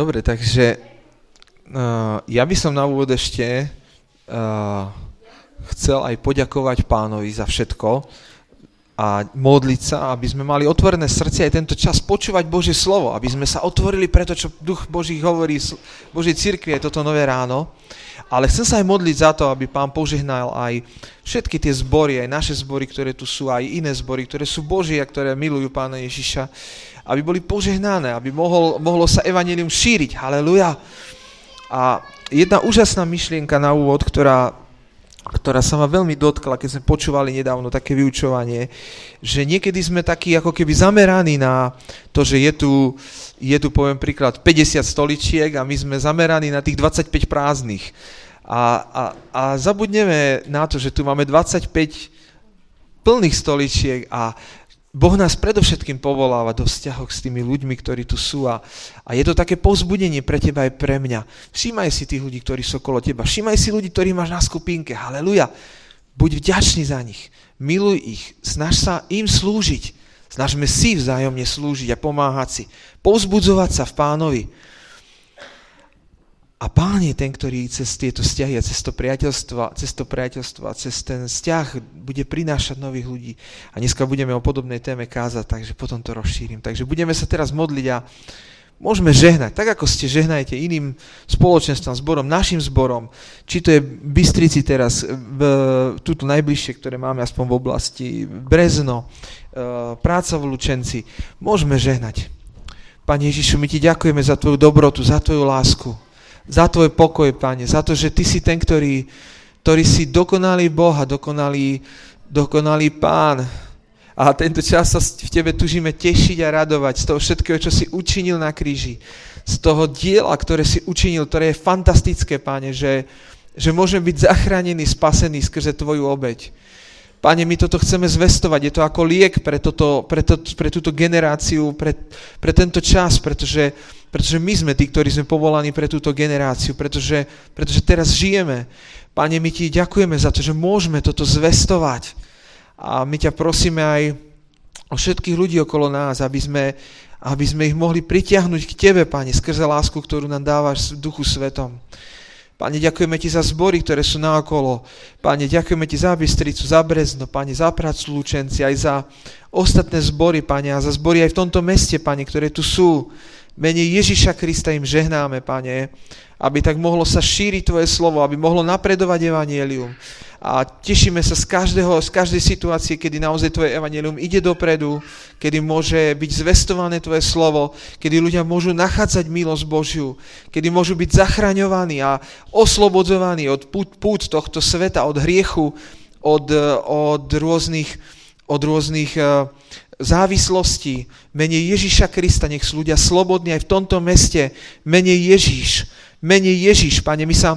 Dobre, takže uh, ja by som na úvod ešte uh, chcel aj poďakovať pánovi za všetko a modliť sa, aby sme mali otvorené srdce aj tento čas počúvať Božie slovo, aby sme sa otvorili pre to, čo Duch Boží hovorí Božej cirkvi aj toto nové ráno. Ale chcem sa aj modliť za to, aby pán požehnal aj všetky tie zbory, aj naše zbory, ktoré tu sú, aj iné zbory, ktoré sú Božie a ktoré milujú pána Ježiša aby boli požehnané, aby mohol, mohlo sa evanelium šíriť. Haleluja. A jedna úžasná myšlienka na úvod, ktorá, ktorá sa ma veľmi dotkla, keď sme počúvali nedávno také vyučovanie, že niekedy sme takí ako keby zameraní na to, že je tu, je tu poviem príklad, 50 stoličiek a my sme zameraní na tých 25 prázdnych. A, a, a zabudneme na to, že tu máme 25 plných stoličiek a Boh nás predovšetkým povoláva do vzťahov s tými ľuďmi, ktorí tu sú a, a je to také povzbudenie pre teba aj pre mňa. Všímaj si tých ľudí, ktorí sú okolo teba. Všímaj si ľudí, ktorých máš na skupinke. Haleluja. Buď vďačný za nich. Miluj ich. Snaž sa im slúžiť. Snažme si vzájomne slúžiť a pomáhať si. Povzbudzovať sa v pánovi. A pán je ten, ktorý cez tieto vzťahy a cez to priateľstvo, cez to priateľstvo a cez ten vzťah bude prinášať nových ľudí. A dneska budeme o podobnej téme kázať, takže potom to rozšírim. Takže budeme sa teraz modliť a môžeme žehnať, tak ako ste žehnajte iným spoločenstvom, zborom, našim zborom, či to je Bystrici teraz, v, túto najbližšie, ktoré máme aspoň v oblasti, Brezno, e, práca v Lučenci, môžeme žehnať. Pane Ježišu, my ti ďakujeme za tvoju dobrotu, za tvoju lásku, za tvoj pokoj, Pane, za to, že Ty si ten, ktorý, ktorý si dokonalý Boh a dokonalý, dokonalý Pán. A tento čas sa v Tebe tužíme tešiť a radovať z toho všetkého, čo si učinil na kríži. Z toho diela, ktoré si učinil, ktoré je fantastické, Pane, že, že môžeme byť zachránení, spasení skrze Tvoju obeď. Pane, my toto chceme zvestovať, je to ako liek pre, toto, pre, to, pre túto generáciu, pre, pre tento čas, pretože, pretože my sme tí, ktorí sme povolaní pre túto generáciu, pretože, pretože teraz žijeme. Pane, my ti ďakujeme za to, že môžeme toto zvestovať. A my ťa prosíme aj o všetkých ľudí okolo nás, aby sme, aby sme ich mohli pritiahnuť k Tebe, Pane, skrze lásku, ktorú nám dávaš v Duchu Svetom. Pane, ďakujeme Ti za zbory, ktoré sú naokolo. Pane, ďakujeme Ti za Bystricu, za Brezno, Pane, za prácu Lučenci, aj za ostatné zbory, Pane, a za zbory aj v tomto meste, Pane, ktoré tu sú. Mene Ježiša Krista im žehnáme, Pane, aby tak mohlo sa šíriť Tvoje slovo, aby mohlo napredovať Evangelium. A tešíme sa z, každého, z každej situácie, kedy naozaj Tvoje Evangelium ide dopredu, kedy môže byť zvestované Tvoje slovo, kedy ľudia môžu nachádzať milosť Božiu, kedy môžu byť zachraňovaní a oslobodzovaní od pút, pút tohto sveta, od hriechu, od, od rôznych, od rôznych závislostí. Menej Ježíša Krista, nech sú ľudia slobodní aj v tomto meste. Menej Ježíš Menej Ježiš, Pane, my sa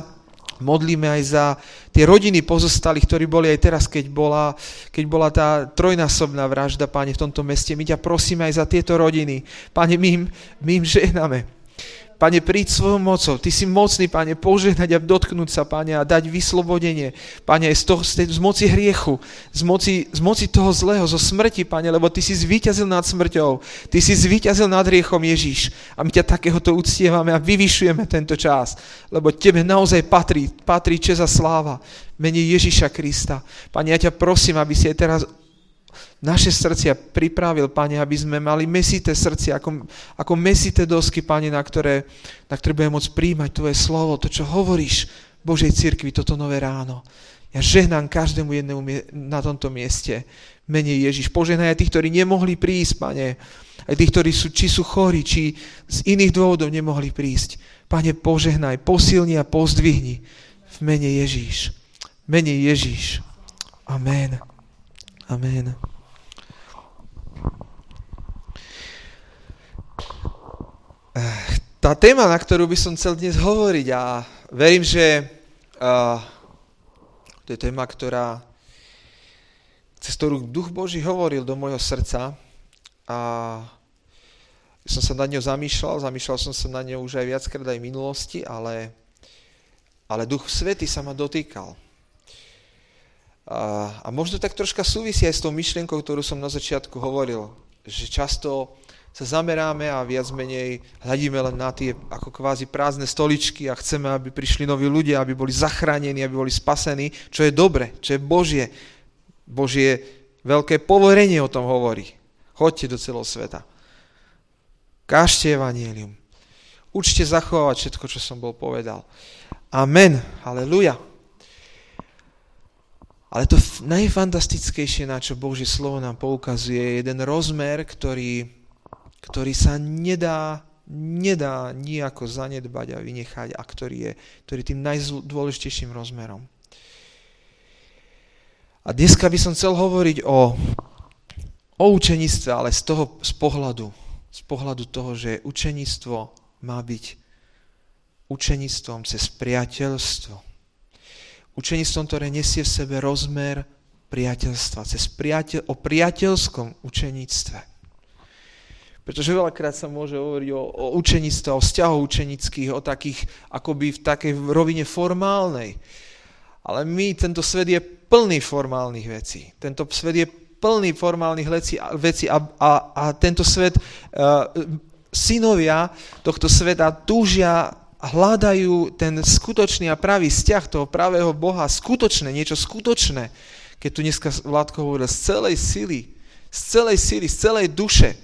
modlíme aj za tie rodiny pozostalých, ktorí boli aj teraz, keď bola, keď bola tá trojnásobná vražda, Pane, v tomto meste. My ťa prosíme aj za tieto rodiny. Pane, my im, my im žehname. Pane, príď svojou mocou. Ty si mocný, Pane, požehnať a dotknúť sa, Pane, a dať vyslobodenie. Pane, z, toho, z, moci hriechu, z moci, z moci toho zlého, zo smrti, Pane, lebo Ty si zvíťazil nad smrťou. Ty si zvíťazil nad hriechom, Ježíš. A my ťa takéhoto uctievame a vyvyšujeme tento čas, lebo Tebe naozaj patrí, patrí čest a sláva. Mene Ježíša Krista. Pane, ja ťa prosím, aby si aj teraz naše srdcia pripravil, Pane, aby sme mali mesité srdcia, ako, ako mesité dosky, Pane, na ktoré, na ktoré budeme môcť príjmať Tvoje slovo, to, čo hovoríš Božej cirkvi toto nové ráno. Ja žehnám každému jednému na tomto mieste. Menej Ježiš. Požehnaj aj tých, ktorí nemohli prísť, Pane. Aj tých, ktorí sú, či sú chorí, či z iných dôvodov nemohli prísť. Pane, požehnaj, posilni a pozdvihni v mene Ježíš. Mene Ježíš. Amen. Amen. Tá téma, na ktorú by som chcel dnes hovoriť a verím, že uh, to je téma, ktorá cez ktorú Duch Boží hovoril do môjho srdca a som sa na ňou zamýšľal, zamýšľal som sa na ňou už aj viackrát aj v minulosti, ale, ale Duch Svety sa ma dotýkal. A, a možno tak troška súvisí aj s tou myšlienkou, ktorú som na začiatku hovoril, že často sa zameráme a viac menej hľadíme len na tie ako kvázi prázdne stoličky a chceme, aby prišli noví ľudia, aby boli zachránení, aby boli spasení, čo je dobre, čo je Božie. Božie veľké povorenie o tom hovorí. Choďte do celého sveta. Kážte evanielium. Učte zachovať všetko, čo som bol povedal. Amen. Halleluja. Ale to najfantastickejšie, na čo Božie slovo nám poukazuje, je jeden rozmer, ktorý, ktorý sa nedá, nedá nejako zanedbať a vynechať a ktorý je ktorý je tým najdôležitejším rozmerom. A dneska by som chcel hovoriť o, o učenictve, ale z toho z pohľadu, z pohľadu toho, že učenictvo má byť učenictvom cez priateľstvo Učenictvom, ktoré nesie v sebe rozmer priateľstva, cez priateľ, o priateľskom učeníctve. Pretože veľakrát sa môže hovoriť o, o učenictve, o vzťahoch učenických, o takých, akoby v takej rovine formálnej. Ale my, tento svet je plný formálnych vecí. Tento svet je plný formálnych vecí, a, a, a tento svet, uh, synovia tohto sveta túžia hľadajú ten skutočný a pravý vzťah toho pravého Boha, skutočné, niečo skutočné. Keď tu dneska Vládko hovoril, z celej sily, z celej sily, z celej duše.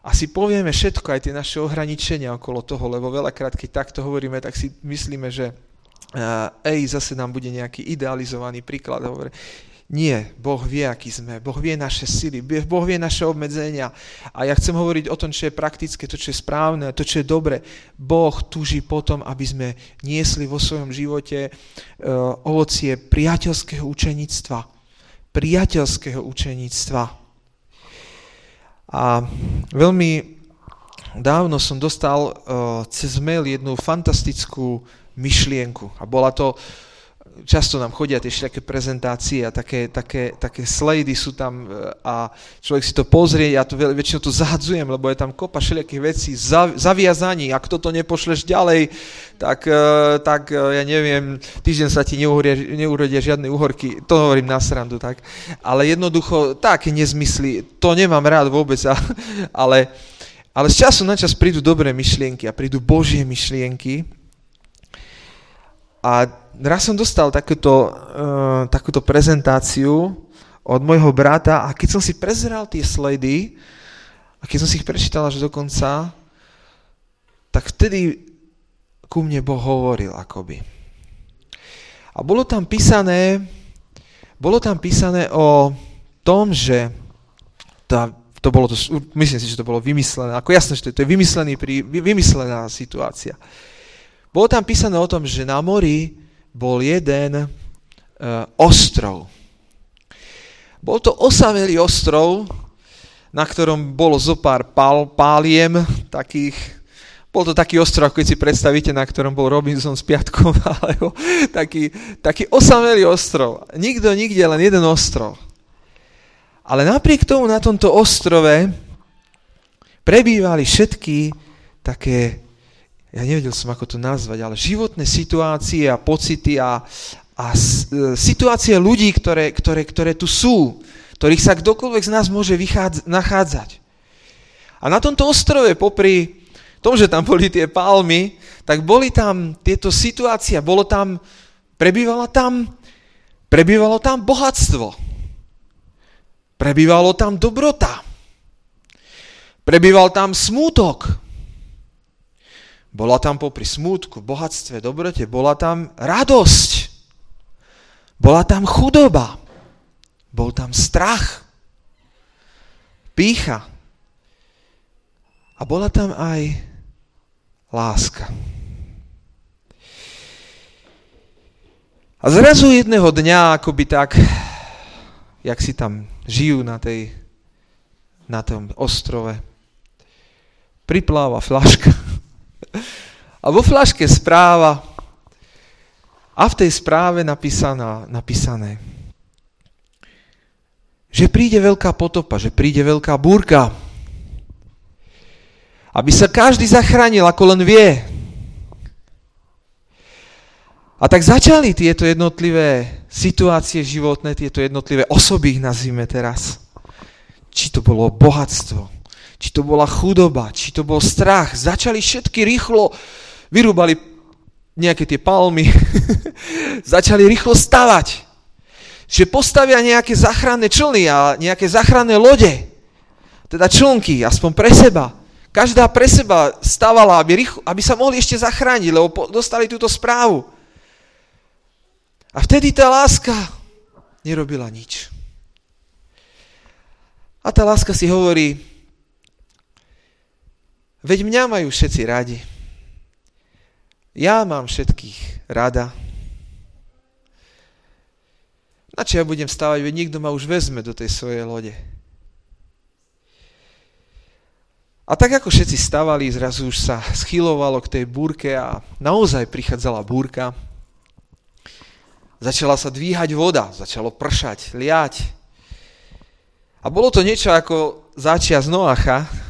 A si povieme všetko, aj tie naše ohraničenia okolo toho, lebo veľakrát, keď takto hovoríme, tak si myslíme, že uh, ej, zase nám bude nejaký idealizovaný príklad. Hovorí, nie, Boh vie, aký sme, Boh vie naše sily, Boh vie naše obmedzenia. A ja chcem hovoriť o tom, čo je praktické, to, čo je správne, to, čo je dobre. Boh tuží potom, aby sme niesli vo svojom živote uh, ovocie priateľského učeníctva. Priateľského učeníctva. A veľmi dávno som dostal uh, cez mail jednu fantastickú myšlienku. A bola to často nám chodia tie všetké prezentácie a také, také, také slajdy sú tam e, a človek si to pozrie, ja to väčšinou to zahadzujem, lebo je tam kopa všelijakých vecí, zaviazaní, ak toto nepošleš ďalej, tak, e, tak e, ja neviem, týždeň sa ti neurodia, neurodia žiadne uhorky, to hovorím na srandu, tak. Ale jednoducho, také nezmysly, to nemám rád vôbec, ale, ale z času na čas prídu dobré myšlienky a prídu Božie myšlienky a raz som dostal takúto, uh, takúto prezentáciu od môjho brata a keď som si prezeral tie slajdy a keď som si ich prečítal až do konca, tak vtedy ku mne Boh hovoril akoby. A bolo tam písané, bolo tam písané o tom, že tá, to bolo to, myslím si, že to bolo vymyslené, ako jasné, že to, to je vymyslený, vymyslená situácia. Bolo tam písané o tom, že na mori bol jeden uh, ostrov. Bol to osamelý ostrov, na ktorom bolo zo pár pál, páliem takých, bol to taký ostrov, keď si predstavíte, na ktorom bol Robinson s piatkom, alebo taký, taký osamelý ostrov. Nikto, nikde, len jeden ostrov. Ale napriek tomu na tomto ostrove prebývali všetky také ja nevedel som, ako to nazvať, ale životné situácie a pocity a, a e, situácie ľudí, ktoré, ktoré, ktoré tu sú, ktorých sa kdokoľvek z nás môže vychádza, nachádzať. A na tomto ostrove, popri tom, že tam boli tie palmy, tak boli tam tieto situácie, bolo tam, prebývala tam, prebývalo tam bohatstvo. Prebývalo tam dobrota. Prebýval tam smútok. Bola tam popri smútku, bohatstve, dobrote, bola tam radosť. Bola tam chudoba. Bol tam strach. Pícha. A bola tam aj láska. A zrazu jedného dňa, akoby tak, jak si tam žijú na, tej, na tom ostrove, pripláva flaška a vo flaške správa a v tej správe napísaná, napísané, že príde veľká potopa, že príde veľká búrka. Aby sa každý zachránil, ako len vie. A tak začali tieto jednotlivé situácie životné, tieto jednotlivé osoby ich nazvime teraz. či to bolo bohatstvo, či to bola chudoba, či to bol strach. Začali všetky rýchlo, vyrúbali nejaké tie palmy, začali rýchlo stavať. Že postavia nejaké záchranné člny a nejaké záchranné lode. Teda člnky, aspoň pre seba. Každá pre seba stavala, aby, rýchlo, aby sa mohli ešte zachrániť, lebo dostali túto správu. A vtedy tá láska nerobila nič. A tá láska si hovorí, veď mňa majú všetci radi. Ja mám všetkých rada. Na čo ja budem stávať, veď nikto ma už vezme do tej svojej lode. A tak ako všetci stavali, zrazu už sa schylovalo k tej búrke a naozaj prichádzala búrka. Začala sa dvíhať voda, začalo pršať, liať. A bolo to niečo ako začia z Noacha.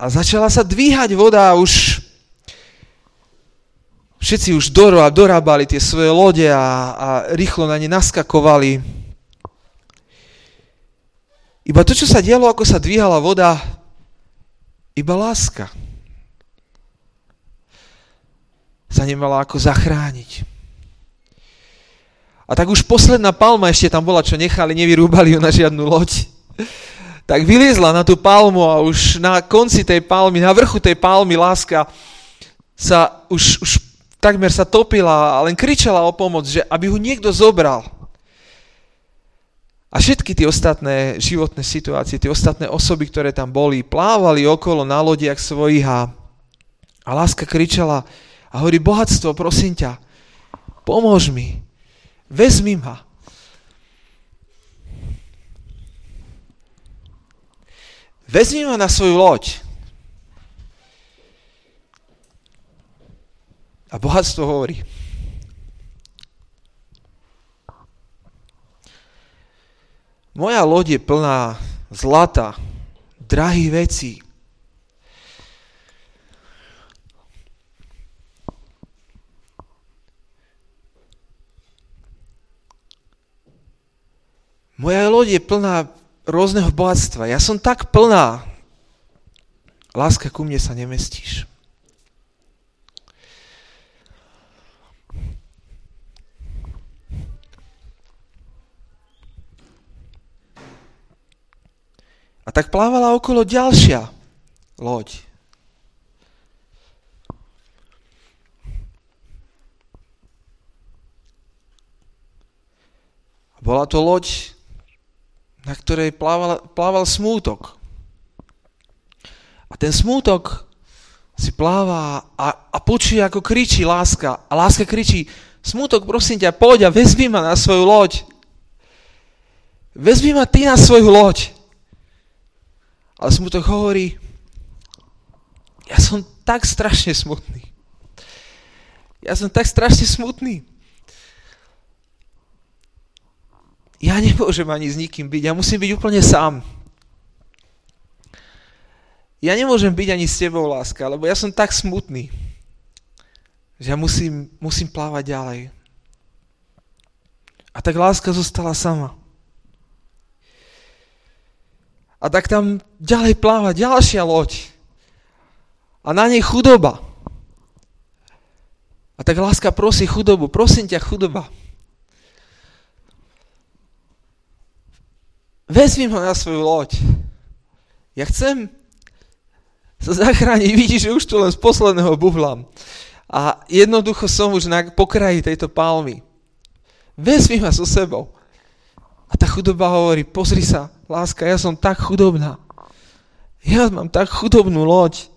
A začala sa dvíhať voda a už všetci už dorábali tie svoje lode a, a rýchlo na ne naskakovali. Iba to, čo sa dialo, ako sa dvíhala voda, iba láska sa nemala ako zachrániť. A tak už posledná palma ešte tam bola, čo nechali, nevyrúbali ju na žiadnu loď. Tak vyliezla na tú palmu a už na konci tej palmy, na vrchu tej palmy láska sa už, už takmer sa topila a len kričala o pomoc, že aby ho niekto zobral. A všetky tie ostatné životné situácie, tie ostatné osoby, ktoré tam boli, plávali okolo na lodiach svojich a, a láska kričala a hovorí, bohatstvo, prosím ťa, pomôž mi, vezmi ma. Vezmi ma na svoju loď. A bohatstvo hovorí, moja loď je plná zlata, drahých vecí. Moja loď je plná rôzneho bohatstva. Ja som tak plná. Láska ku mne sa nemestíš. A tak plávala okolo ďalšia loď. Bola to loď, na ktorej plával, plával smútok. A ten smútok si pláva a, a počuje, ako kričí láska. A láska kričí, smútok, prosím ťa, poď a vezmi ma na svoju loď. Vezmi ma ty na svoju loď. Ale smutok hovorí, ja som tak strašne smutný. Ja som tak strašne smutný. Ja nemôžem ani s nikým byť, ja musím byť úplne sám. Ja nemôžem byť ani s tebou, láska, lebo ja som tak smutný, že ja musím, musím plávať ďalej. A tak láska zostala sama. A tak tam ďalej pláva ďalšia loď. A na nej chudoba. A tak láska prosí chudobu. Prosím ťa, chudoba. Vezmi ma na svoju loď. Ja chcem sa zachrániť. Vidíš, že už tu len z posledného buhlam. A jednoducho som už na pokraji tejto palmy. Vezmi ma so sebou. A tá chudoba hovorí, pozri sa, láska, ja som tak chudobná. Ja mám tak chudobnú loď.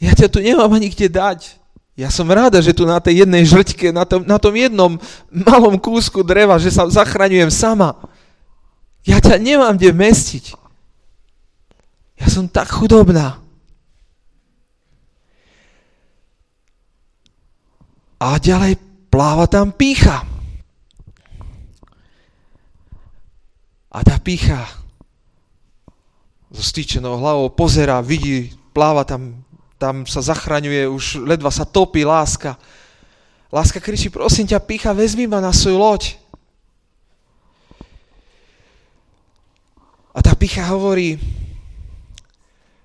Ja ťa tu nemám ani kde dať. Ja som ráda, že tu na tej jednej žrťke, na tom, na tom jednom malom kúsku dreva, že sa zachraňujem sama. Ja ťa nemám kde mestiť. Ja som tak chudobná. A ďalej pláva tam pícha. A tá pícha so stýčenou hlavou pozera, vidí, pláva tam, tam sa zachraňuje, už ledva sa topí láska. Láska kričí, prosím ťa, pícha, vezmi ma na svoju loď. A tá pícha hovorí,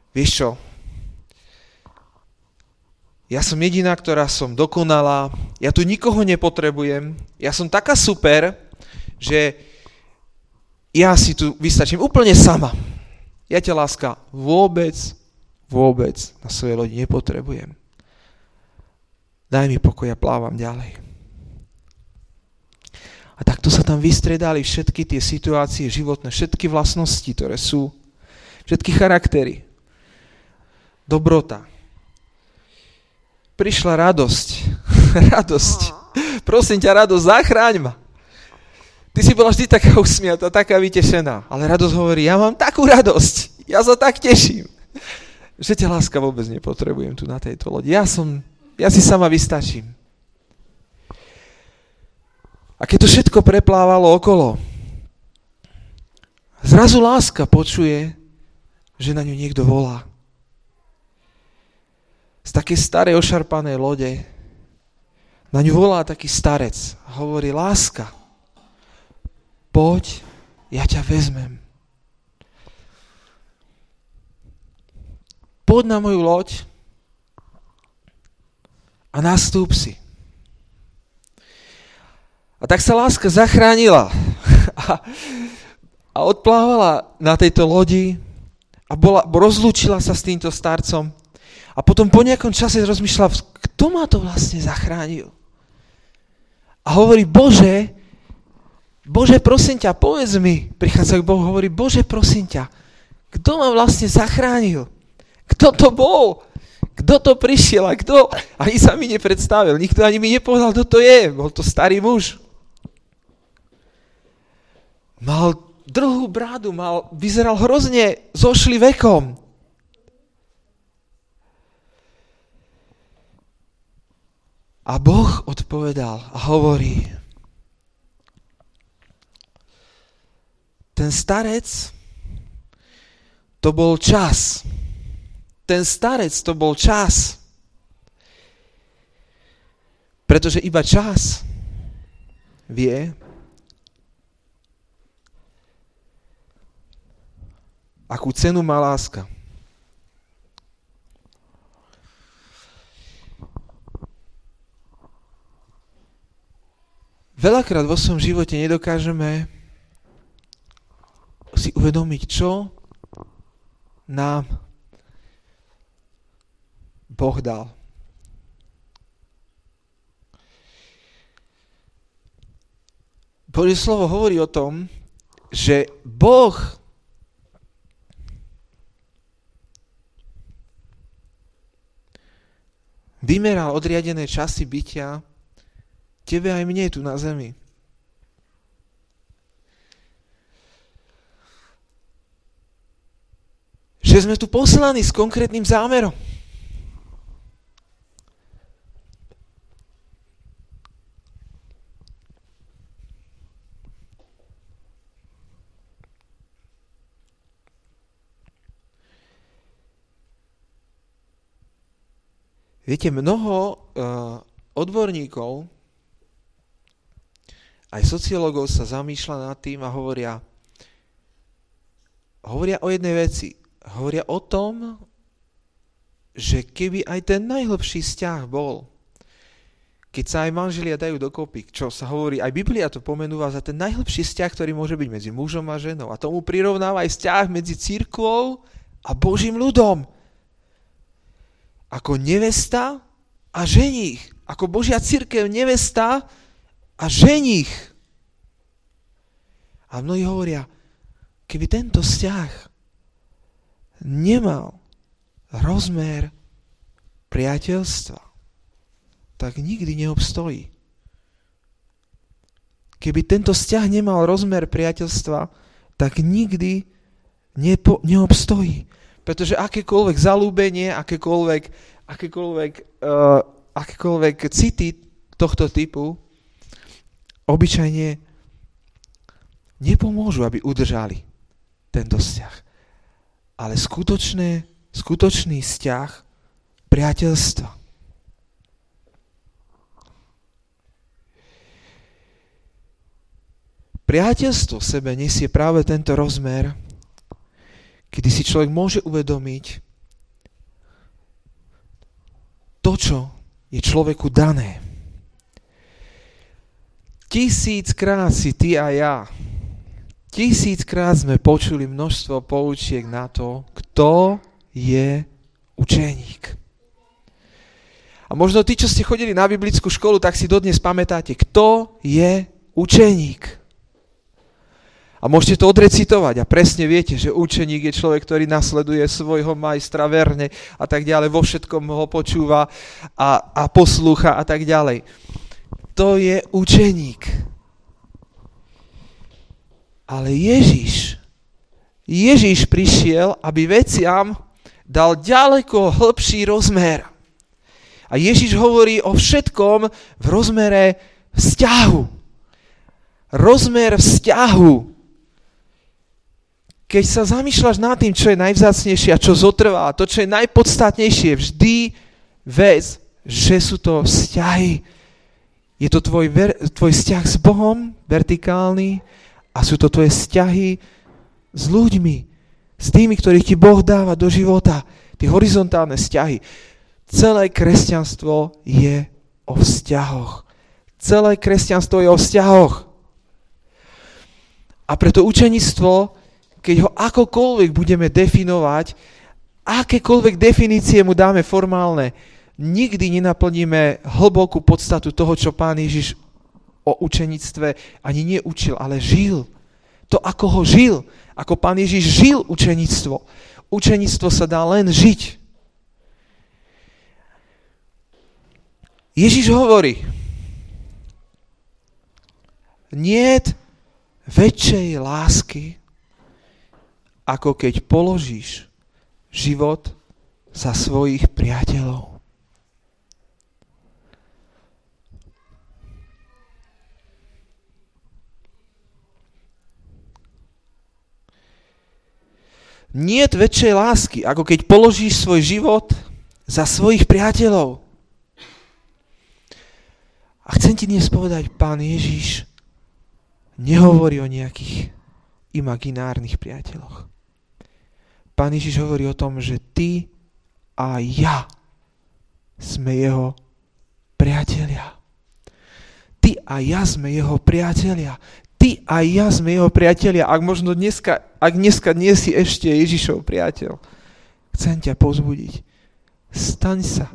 vieš čo, ja som jediná, ktorá som dokonalá, ja tu nikoho nepotrebujem, ja som taká super, že ja si tu vystačím úplne sama. Ja ťa láska vôbec, vôbec na svojej lodi nepotrebujem. Daj mi pokoj a plávam ďalej. A takto sa tam vystredali všetky tie situácie životné, všetky vlastnosti, ktoré sú, všetky charaktery. Dobrota. Prišla radosť. radosť. Prosím ťa, radosť, zachráň ma. Ty si bola vždy taká usmiatá, taká vytešená. Ale radosť hovorí, ja mám takú radosť. Ja sa tak teším. Že ťa láska vôbec nepotrebujem tu na tejto lodi. Ja som, ja si sama vystačím. A keď to všetko preplávalo okolo, zrazu láska počuje, že na ňu niekto volá. Z takej starej ošarpanej lode na ňu volá taký starec a hovorí, láska, poď, ja ťa vezmem. Poď na moju loď a nastúp si. A tak sa láska zachránila a, a odplávala na tejto lodi a bola, rozlúčila sa s týmto starcom. A potom po nejakom čase rozmýšľala, kto ma to vlastne zachránil. A hovorí, Bože, Bože, prosím ťa, povedz mi, prichádza k Bohu, hovorí, Bože, prosím ťa, kto ma vlastne zachránil? Kto to bol? Kto to prišiel a kto? Ani sa mi nepredstavil, nikto ani mi nepovedal, kto to je. Bol to starý muž. Mal dlhú brádu, mal, vyzeral hrozne zošli vekom. A Boh odpovedal a hovorí, ten starec, to bol čas. Ten starec, to bol čas. Pretože iba čas vie, akú cenu má láska. Veľakrát vo svojom živote nedokážeme si uvedomiť, čo nám Boh dal. Božie slovo hovorí o tom, že Boh vymeral odriadené časy bytia tebe aj mne tu na zemi. Že sme tu poslaní s konkrétnym zámerom. Viete, mnoho uh, odborníkov, aj sociológov sa zamýšľa nad tým a hovoria, hovoria o jednej veci hovoria o tom, že keby aj ten najhlbší vzťah bol, keď sa aj manželia dajú dokopy, čo sa hovorí, aj Biblia to pomenúva za ten najhlbší vzťah, ktorý môže byť medzi mužom a ženou. A tomu prirovnáva aj vzťah medzi církvou a Božím ľudom. Ako nevesta a ženích. Ako Božia církev nevesta a ženích. A mnohí hovoria, keby tento vzťah nemal rozmer priateľstva, tak nikdy neobstojí. Keby tento vzťah nemal rozmer priateľstva, tak nikdy nepo, neobstojí. Pretože akékoľvek zalúbenie, akékoľvek, akékoľvek, uh, akékoľvek city tohto typu obyčajne nepomôžu, aby udržali tento vzťah ale skutočné, skutočný vzťah priateľstva. Priateľstvo v sebe nesie práve tento rozmer, kedy si človek môže uvedomiť to, čo je človeku dané. Tisíckrát si ty a ja, tisíckrát sme počuli množstvo poučiek na to, kto je učeník. A možno tí, čo ste chodili na biblickú školu, tak si dodnes pamätáte, kto je učeník. A môžete to odrecitovať a presne viete, že učeník je človek, ktorý nasleduje svojho majstra verne a tak ďalej, vo všetkom ho počúva a, a poslúcha a tak ďalej. To je učeník. Ale Ježiš, Ježiš prišiel, aby veciam dal ďaleko hĺbší rozmer. A Ježiš hovorí o všetkom v rozmere vzťahu. Rozmer vzťahu keď sa zamýšľaš nad tým, čo je najvzácnejšie a čo zotrvá, to, čo je najpodstatnejšie, vždy vec, že sú to vzťahy. Je to tvoj, ver, tvoj vzťah s Bohom, vertikálny, a sú to tvoje vzťahy s ľuďmi, s tými, ktorých ti Boh dáva do života. Tie horizontálne vzťahy. Celé kresťanstvo je o vzťahoch. Celé kresťanstvo je o vzťahoch. A preto učenictvo keď ho akokoľvek budeme definovať, akékoľvek definície mu dáme formálne, nikdy nenaplníme hlbokú podstatu toho, čo pán Ježiš o učenictve ani neučil, ale žil. To, ako ho žil, ako pán Ježiš žil učenictvo. Učenictvo sa dá len žiť. Ježiš hovorí, niet väčšej lásky ako keď položíš život za svojich priateľov. Nie väčšej lásky, ako keď položíš svoj život za svojich priateľov. A chcem ti dnes povedať, pán Ježiš nehovorí o nejakých imaginárnych priateľoch. Pán Ježiš hovorí o tom, že ty a ja sme jeho priatelia. Ty a ja sme jeho priatelia. Ty a ja sme jeho priatelia. Ak možno dneska, ak dneska nie si ešte Ježišov priateľ, chcem ťa pozbudiť. Staň sa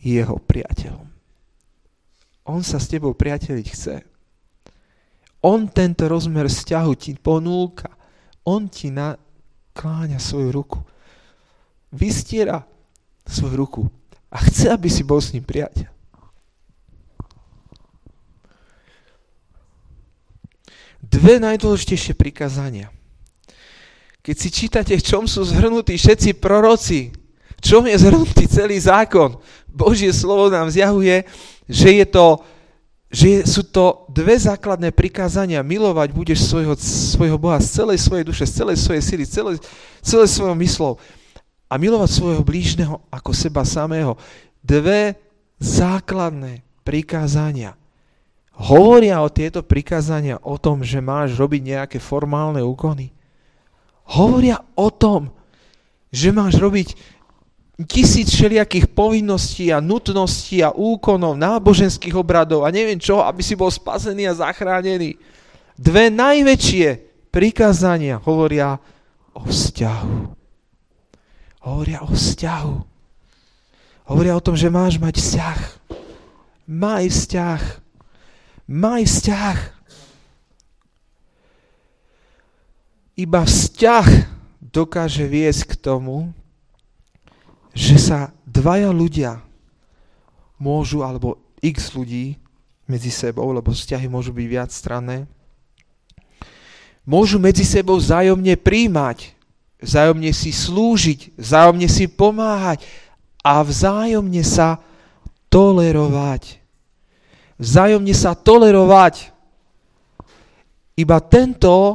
jeho priateľom. On sa s tebou priateliť chce. On tento rozmer vzťahu ti ponúka. On ti na, kláňa svoju ruku. Vystiera svoju ruku a chce, aby si bol s ním priateľ. Dve najdôležitejšie prikázania. Keď si čítate, v čom sú zhrnutí všetci proroci, v čom je zhrnutý celý zákon, Božie slovo nám zjahuje, že je to že sú to dve základné prikázania. Milovať budeš svojho, svojho Boha z celej svojej duše, z celej svojej sily, celé, celé svojou myslou. A milovať svojho blížneho ako seba samého. Dve základné prikázania. Hovoria o tieto prikázania o tom, že máš robiť nejaké formálne úkony. Hovoria o tom, že máš robiť tisíc všelijakých povinností a nutností a úkonov, náboženských obradov a neviem čo, aby si bol spasený a zachránený. Dve najväčšie prikázania hovoria o vzťahu. Hovoria o vzťahu. Hovoria o tom, že máš mať vzťah. Maj vzťah. Maj vzťah. Iba vzťah dokáže viesť k tomu, že sa dvaja ľudia môžu, alebo x ľudí medzi sebou, lebo vzťahy môžu byť viac stranné, môžu medzi sebou vzájomne príjmať, vzájomne si slúžiť, vzájomne si pomáhať a vzájomne sa tolerovať. Vzájomne sa tolerovať. Iba tento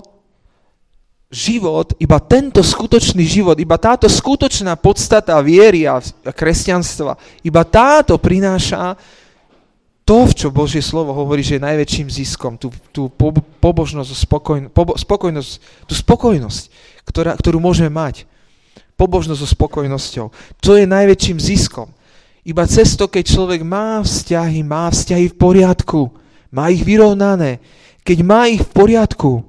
život, iba tento skutočný život, iba táto skutočná podstata viery a kresťanstva, iba táto prináša to, v čo Božie slovo hovorí, že je najväčším ziskom, tú, tú pobožnosť, spokojn, pobo, spokojnosť, tú spokojnosť, ktorá, ktorú môžeme mať. Pobožnosť so spokojnosťou. To je najväčším ziskom. Iba cesto, keď človek má vzťahy, má vzťahy v poriadku, má ich vyrovnané, keď má ich v poriadku,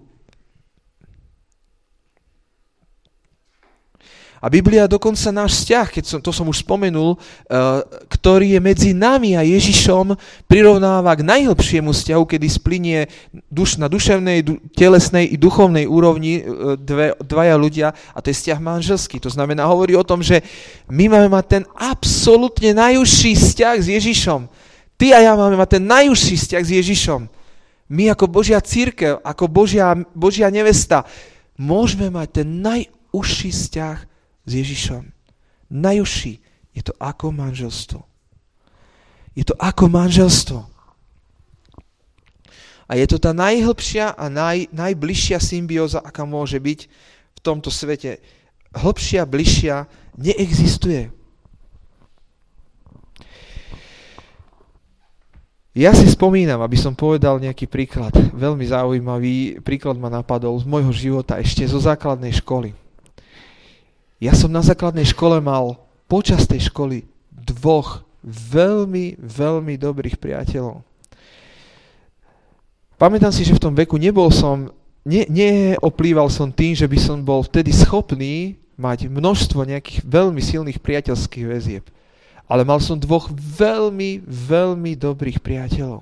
A Biblia dokonca náš vzťah, keď som, to som už spomenul, uh, ktorý je medzi nami a Ježišom, prirovnáva k najhlbšiemu vzťahu, kedy splinie duš, na duševnej, du, telesnej i duchovnej úrovni uh, dve, dvaja ľudia a to je vzťah manželský. To znamená, hovorí o tom, že my máme mať ten absolútne najúžší vzťah s Ježišom. Ty a ja máme mať ten najúžší vzťah s Ježišom. My ako Božia církev, ako Božia, Božia nevesta, môžeme mať ten najúžší vzťah s Ježišom. Najúžší je to ako manželstvo. Je to ako manželstvo. A je to tá najhlbšia a naj, najbližšia symbióza, aká môže byť v tomto svete. Hlbšia, bližšia neexistuje. Ja si spomínam, aby som povedal nejaký príklad, veľmi zaujímavý príklad ma napadol z môjho života ešte zo základnej školy. Ja som na základnej škole mal počas tej školy dvoch veľmi, veľmi dobrých priateľov. Pamätám si, že v tom veku nebol som, ne, neoplýval som tým, že by som bol vtedy schopný mať množstvo nejakých veľmi silných priateľských väzieb. Ale mal som dvoch veľmi, veľmi dobrých priateľov.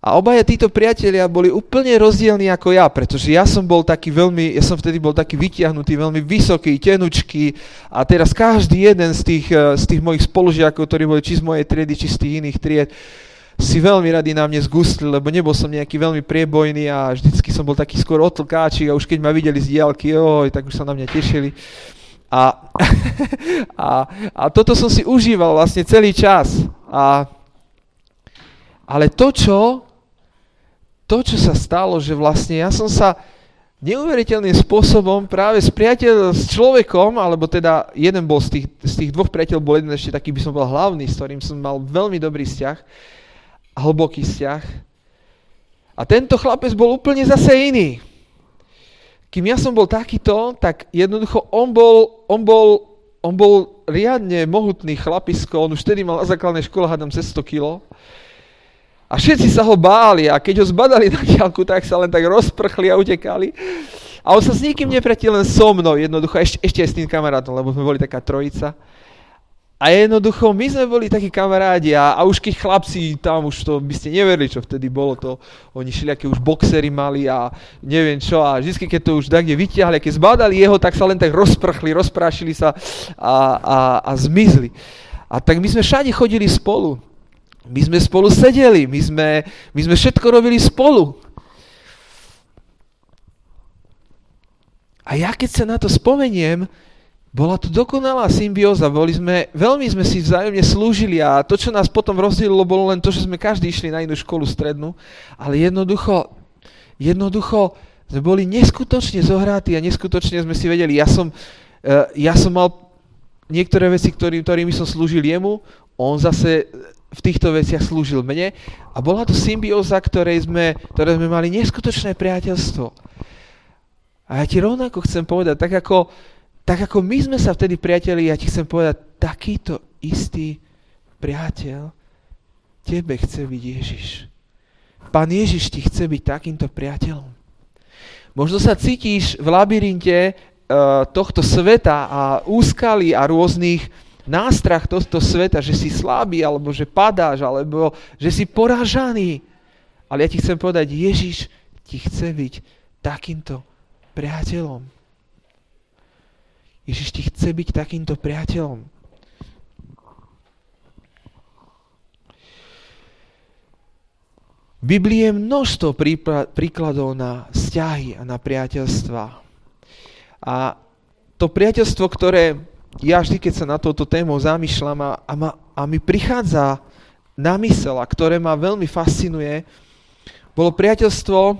A obaja títo priatelia boli úplne rozdielní ako ja, pretože ja som bol taký veľmi, ja som vtedy bol taký vytiahnutý, veľmi vysoký, tenučký a teraz každý jeden z tých, eh, z tých mojich spolužiakov, ktorí boli či z mojej triedy, či z tých iných tried, si veľmi radi na mne zgustli, lebo nebol som nejaký veľmi priebojný a vždycky som bol taký skôr otlkáčik a už keď ma videli z diálky, oj, tak už sa na mňa tešili. A, a, a toto som si užíval vlastne celý čas. A, ale to, čo to, čo sa stalo, že vlastne ja som sa neuveriteľným spôsobom práve spriateľ s človekom, alebo teda jeden bol z tých, z tých dvoch priateľov, bol jeden ešte taký, by som bol hlavný, s ktorým som mal veľmi dobrý vzťah, hlboký vzťah. A tento chlapec bol úplne zase iný. Kým ja som bol takýto, tak jednoducho on bol, on bol, on bol riadne mohutný chlapisko, on už vtedy mal na základnej škole, hádam, cez 100 kilo. A všetci sa ho báli a keď ho zbadali na diálku, tak sa len tak rozprchli a utekali. A on sa s nikým nepretil, len so mnou jednoducho, ešte, ešte aj s tým kamarátom, lebo sme boli taká trojica. A jednoducho, my sme boli takí kamarádi a, a už keď chlapci tam, už to by ste neverili, čo vtedy bolo to, oni všelijaké už boxery mali a neviem čo a vždy, keď to už kde vyťahli, keď zbadali jeho, tak sa len tak rozprchli, rozprášili sa a, a, a zmizli. A tak my sme všade chodili spolu. My sme spolu sedeli, my sme, my sme všetko robili spolu. A ja keď sa na to spomeniem, bola to dokonalá symbióza, boli sme, veľmi sme si vzájomne slúžili a to, čo nás potom rozdielilo, bolo len to, že sme každý išli na inú školu strednú, ale jednoducho, jednoducho sme boli neskutočne zohrátí a neskutočne sme si vedeli, ja som, uh, ja som mal niektoré veci, ktorý, ktorými som slúžil jemu, on zase v týchto veciach slúžil mne a bola to symbióza, ktorej sme, ktoré sme mali neskutočné priateľstvo. A ja ti rovnako chcem povedať, tak ako, tak ako my sme sa vtedy priateli, ja ti chcem povedať, takýto istý priateľ tebe chce byť Ježiš. Pán Ježiš ti chce byť takýmto priateľom. Možno sa cítiš v labyrinte uh, tohto sveta a úskalí a rôznych nástrach tohto sveta, že si slabý, alebo že padáš, alebo že si porážaný. Ale ja ti chcem povedať, Ježiš ti chce byť takýmto priateľom. Ježiš ti chce byť takýmto priateľom. V Biblii je množstvo príkladov na vzťahy a na priateľstva. A to priateľstvo, ktoré ja vždy, keď sa na touto tému zamýšľam a, a, ma, a mi prichádza na mysel a ktoré ma veľmi fascinuje, bolo priateľstvo,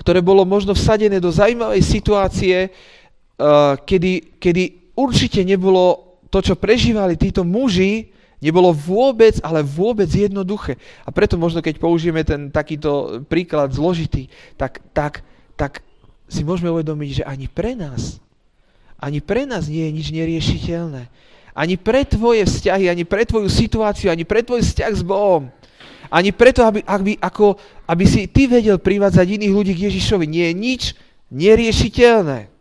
ktoré bolo možno vsadené do zaujímavej situácie, uh, kedy, kedy určite nebolo to, čo prežívali títo muži, Nebolo vôbec, ale vôbec jednoduché. A preto možno, keď použijeme ten takýto príklad zložitý, tak, tak, tak si môžeme uvedomiť, že ani pre nás, ani pre nás nie je nič neriešiteľné. Ani pre tvoje vzťahy, ani pre tvoju situáciu, ani pre tvoj vzťah s Bohom. Ani preto, aby, aby, ako, aby si ty vedel privádzať iných ľudí k Ježišovi. Nie je nič neriešiteľné.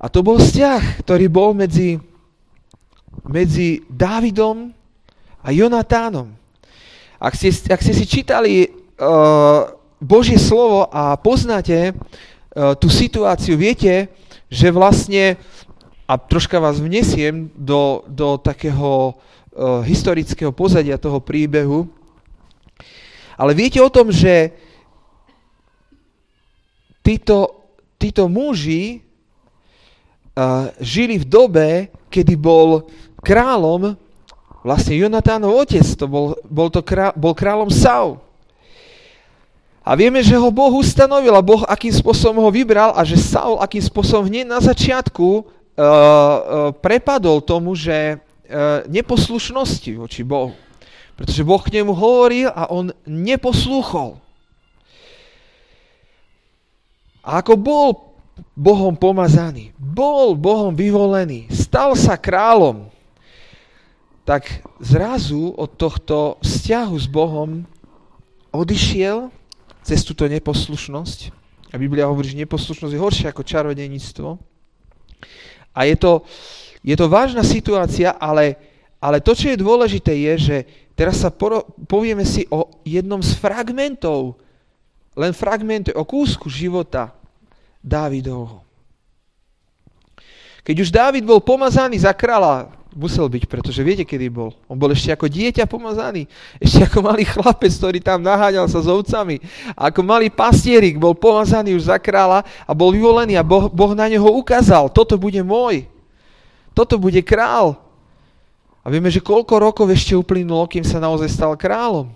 A to bol vzťah, ktorý bol medzi medzi Dávidom a Jonatánom. Ak ste, ak ste si čítali uh, Božie slovo a poznáte tú situáciu, viete, že vlastne, a troška vás vnesiem do, do takého uh, historického pozadia toho príbehu, ale viete o tom, že títo, títo muži uh, žili v dobe, kedy bol kráľom, vlastne Jonatánov otec, to bol, bol, to krá, bol kráľom Saul. A vieme, že ho Boh ustanovil a Boh akým spôsobom ho vybral a že Saul akým spôsobom hneď na začiatku uh, uh, prepadol tomu, že uh, neposlušnosti voči Bohu. Pretože Boh k nemu hovoril a on neposlúchol. A ako bol Bohom pomazaný, bol Bohom vyvolený, stal sa kráľom, tak zrazu od tohto vzťahu s Bohom odišiel cez túto neposlušnosť. A Biblia hovorí, že neposlušnosť je horšia ako čarodejníctvo. A je to, je to vážna situácia, ale, ale to, čo je dôležité, je, že teraz sa poro, povieme si o jednom z fragmentov, len fragmenty, o kúsku života Dávidovho. Keď už Dávid bol pomazaný za kráľa, Musel byť, pretože viete, kedy bol. On bol ešte ako dieťa pomazaný. Ešte ako malý chlapec, ktorý tam naháňal sa s ovcami. A ako malý pastierik bol pomazaný už za kráľa a bol vyvolený a boh, boh na neho ukázal. Toto bude môj. Toto bude král. A vieme, že koľko rokov ešte uplynulo, kým sa naozaj stal kráľom.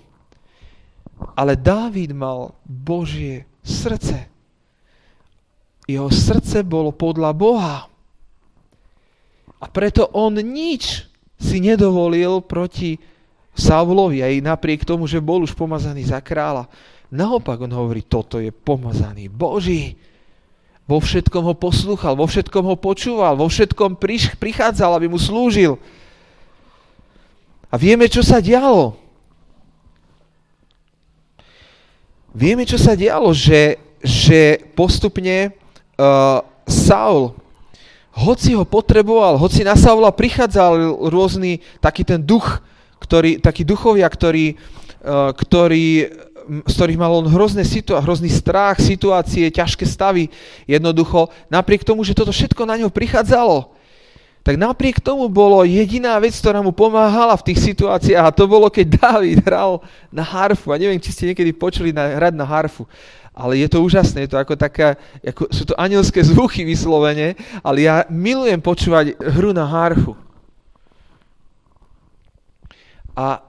Ale Dávid mal Božie srdce. Jeho srdce bolo podľa Boha. A preto on nič si nedovolil proti Saulovi, aj napriek tomu, že bol už pomazaný za kráľa. Naopak on hovorí, toto je pomazaný Boží. Vo všetkom ho poslúchal, vo všetkom ho počúval, vo všetkom prichádzal, aby mu slúžil. A vieme, čo sa dialo. Vieme, čo sa dialo, že, že postupne uh, Saul hoci ho potreboval, hoci na Saula prichádzal rôzny taký ten duch, ktorý, takí duchovia, ktorí, uh, ktorí, z ktorých mal on hrozné situ- hrozný strach, situácie, ťažké stavy, jednoducho, napriek tomu, že toto všetko na ňo prichádzalo, tak napriek tomu bolo jediná vec, ktorá mu pomáhala v tých situáciách a to bolo, keď David hral na harfu. A neviem, či ste niekedy počuli na, hrať na harfu ale je to úžasné, je to ako taká, ako, sú to anielské zvuky vyslovene, ale ja milujem počúvať hru na harfu. A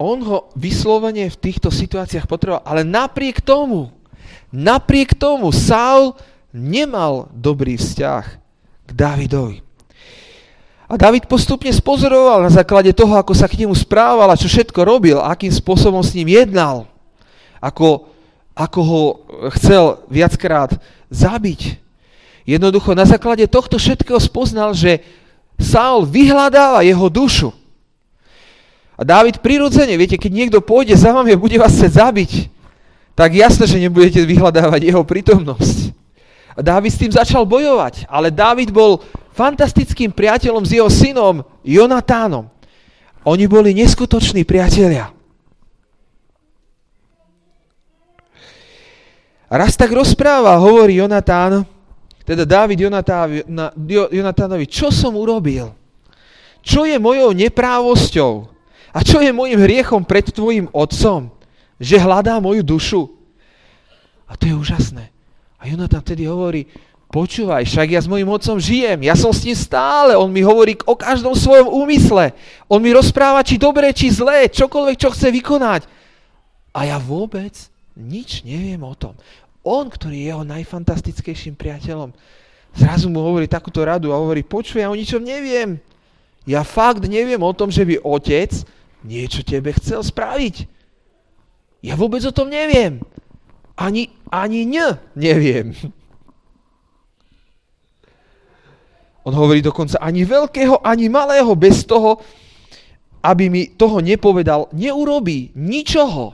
on ho vyslovene v týchto situáciách potreboval, ale napriek tomu, napriek tomu Saul nemal dobrý vzťah k Davidovi. A David postupne spozoroval na základe toho, ako sa k nemu správal a čo všetko robil, akým spôsobom s ním jednal, ako, ako ho chcel viackrát zabiť. Jednoducho na základe tohto všetkého spoznal, že Saul vyhľadáva jeho dušu. A Dávid prirodzene, viete, keď niekto pôjde za vami a bude vás chcieť zabiť, tak jasne, že nebudete vyhľadávať jeho prítomnosť. A Dávid s tým začal bojovať, ale Dávid bol fantastickým priateľom s jeho synom Jonatánom. Oni boli neskutoční priatelia. Raz tak rozpráva, hovorí Jonatán, teda Dávid Jonatánovi, čo som urobil? Čo je mojou neprávosťou? A čo je mojim hriechom pred tvojim otcom? Že hľadá moju dušu? A to je úžasné. A Jonatán vtedy hovorí, počúvaj, však ja s mojim otcom žijem, ja som s ním stále, on mi hovorí o každom svojom úmysle, on mi rozpráva, či dobre, či zlé, čokoľvek, čo chce vykonať. A ja vôbec nič neviem o tom. on, ktorý je jeho najfantastickejším priateľom, zrazu mu hovorí takúto radu a hovorí, počuj, ja o ničom neviem. Ja fakt neviem o tom, že by otec niečo tebe chcel spraviť. Ja vôbec o tom neviem. Ani, ani ň neviem. On hovorí dokonca ani veľkého, ani malého bez toho, aby mi toho nepovedal, neurobí ničoho.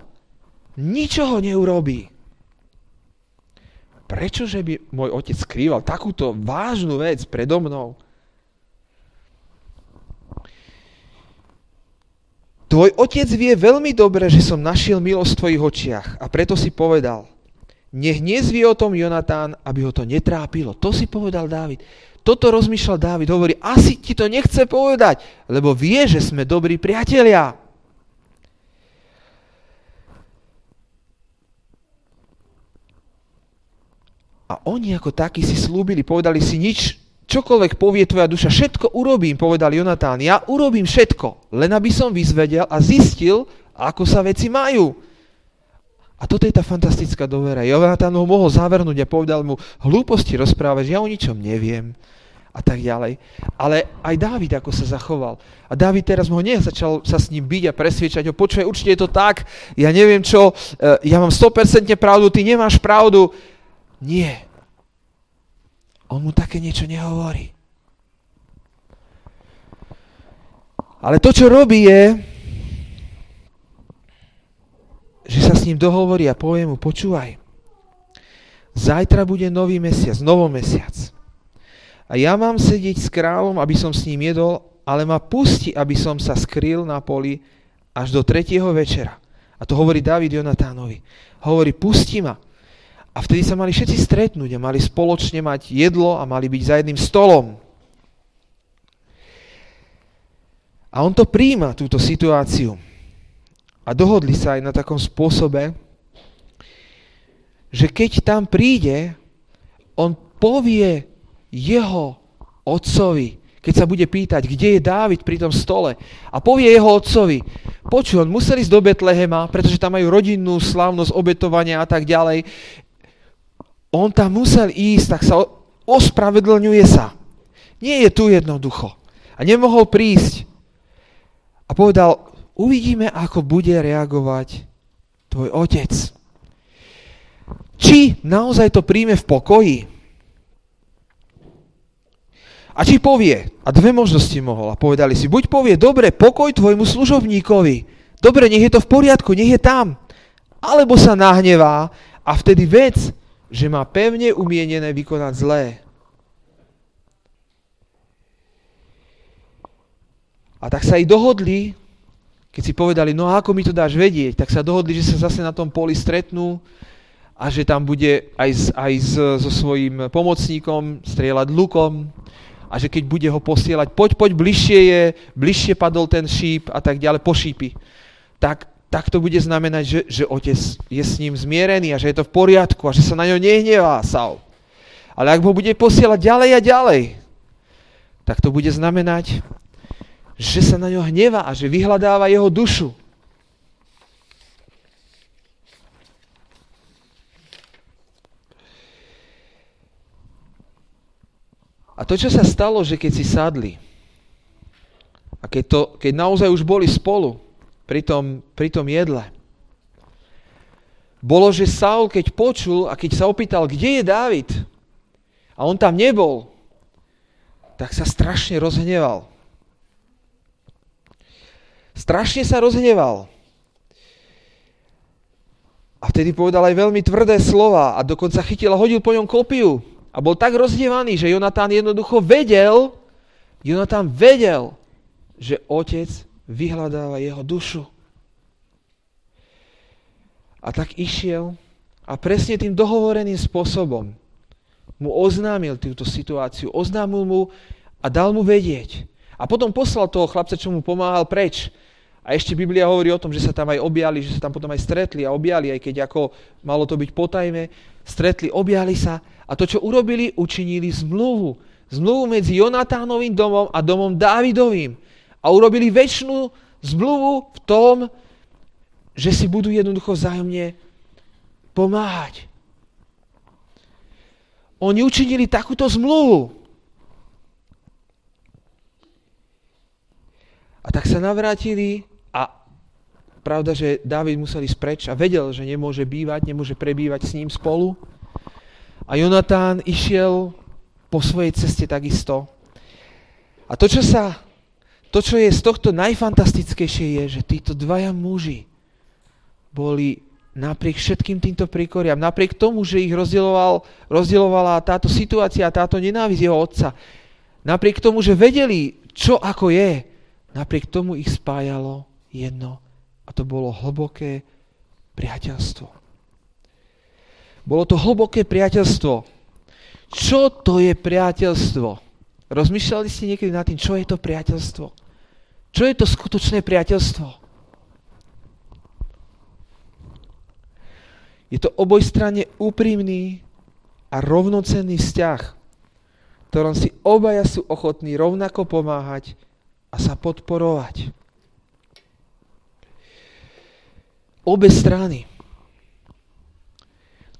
Ničoho neurobí. Prečože by môj otec skrýval takúto vážnu vec predo mnou? Tvoj otec vie veľmi dobre, že som našiel milosť v tvojich očiach a preto si povedal, nech nezvie o tom Jonatán, aby ho to netrápilo. To si povedal Dávid. Toto rozmýšľal Dávid. Hovorí, asi ti to nechce povedať, lebo vie, že sme dobrí priatelia. A oni ako takí si slúbili, povedali si nič, čokoľvek povie tvoja duša, všetko urobím, povedal Jonatán. Ja urobím všetko, len aby som vyzvedel a zistil, ako sa veci majú. A toto je tá fantastická dovera. Jonatán ho mohol zavrnúť a povedal mu, hlúposti rozprávaš, ja o ničom neviem a tak ďalej. Ale aj Dávid ako sa zachoval. A Dávid teraz ho nie začal sa s ním byť a presviečať ho, počuje, určite je to tak, ja neviem čo, e, ja mám 100% pravdu, ty nemáš pravdu. Nie. On mu také niečo nehovorí. Ale to, čo robí, je, že sa s ním dohovorí a povie mu, počúvaj, zajtra bude nový mesiac, novomesiac. A ja mám sedieť s kráľom, aby som s ním jedol, ale ma pusti, aby som sa skryl na poli až do tretieho večera. A to hovorí David Jonatánovi. Hovorí, pusti ma. A vtedy sa mali všetci stretnúť a mali spoločne mať jedlo a mali byť za jedným stolom. A on to príjma, túto situáciu. A dohodli sa aj na takom spôsobe, že keď tam príde, on povie jeho otcovi, keď sa bude pýtať, kde je Dávid pri tom stole a povie jeho otcovi, počuj, on musel ísť do Betlehema, pretože tam majú rodinnú slávnosť obetovania a tak ďalej. On tam musel ísť, tak sa ospravedlňuje sa. Nie je tu jednoducho. A nemohol prísť. A povedal, Uvidíme, ako bude reagovať tvoj otec. Či naozaj to príjme v pokoji. A či povie, a dve možnosti mohol, a povedali si, buď povie, dobre, pokoj tvojmu služobníkovi, dobre, nech je to v poriadku, nech je tam, alebo sa nahnevá a vtedy vec, že má pevne umienené vykonať zlé. A tak sa i dohodli, keď si povedali, no ako mi to dáš vedieť, tak sa dohodli, že sa zase na tom poli stretnú a že tam bude aj, s, aj s, so svojím pomocníkom strieľať lukom a že keď bude ho posielať, poď, poď, bližšie je, bližšie padol ten šíp a tak ďalej, po šípy, tak, tak to bude znamenať, že, že otec je s ním zmierený a že je to v poriadku a že sa na ňo nehnevá Saul. Ale ak ho bude posielať ďalej a ďalej, tak to bude znamenať, že sa na ňo hneva a že vyhľadáva jeho dušu. A to, čo sa stalo, že keď si sadli a keď, to, keď naozaj už boli spolu pri tom, pri tom jedle, bolo, že Saul, keď počul a keď sa opýtal, kde je Dávid, a on tam nebol, tak sa strašne rozhneval. Strašne sa rozhneval. A vtedy povedal aj veľmi tvrdé slova a dokonca chytil a hodil po ňom kopiu. A bol tak rozhnevaný, že Jonatán jednoducho vedel, Jonatán vedel, že otec vyhľadáva jeho dušu. A tak išiel a presne tým dohovoreným spôsobom mu oznámil túto situáciu, oznámil mu a dal mu vedieť. A potom poslal toho chlapca, čo mu pomáhal preč. A ešte Biblia hovorí o tom, že sa tam aj objali, že sa tam potom aj stretli a objali, aj keď ako malo to byť potajme, stretli, objali sa a to, čo urobili, učinili zmluvu. Zmluvu medzi Jonatánovým domom a domom Dávidovým. A urobili väčšinu zmluvu v tom, že si budú jednoducho vzájomne pomáhať. Oni učinili takúto zmluvu. A tak sa navrátili a pravda, že Dávid musel ísť preč a vedel, že nemôže bývať, nemôže prebývať s ním spolu. A Jonatán išiel po svojej ceste takisto. A to, čo sa, to, čo je z tohto najfantastickejšie, je, že títo dvaja muži boli napriek všetkým týmto príkoriam, napriek tomu, že ich rozdieloval, rozdielovala táto situácia, táto nenávisť jeho otca, napriek tomu, že vedeli, čo ako je, napriek tomu ich spájalo jedno a to bolo hlboké priateľstvo. Bolo to hlboké priateľstvo. Čo to je priateľstvo? Rozmýšľali ste niekedy nad tým, čo je to priateľstvo? Čo je to skutočné priateľstvo? Je to obojstranne úprimný a rovnocenný vzťah, v ktorom si obaja sú ochotní rovnako pomáhať a sa podporovať. Obe strany.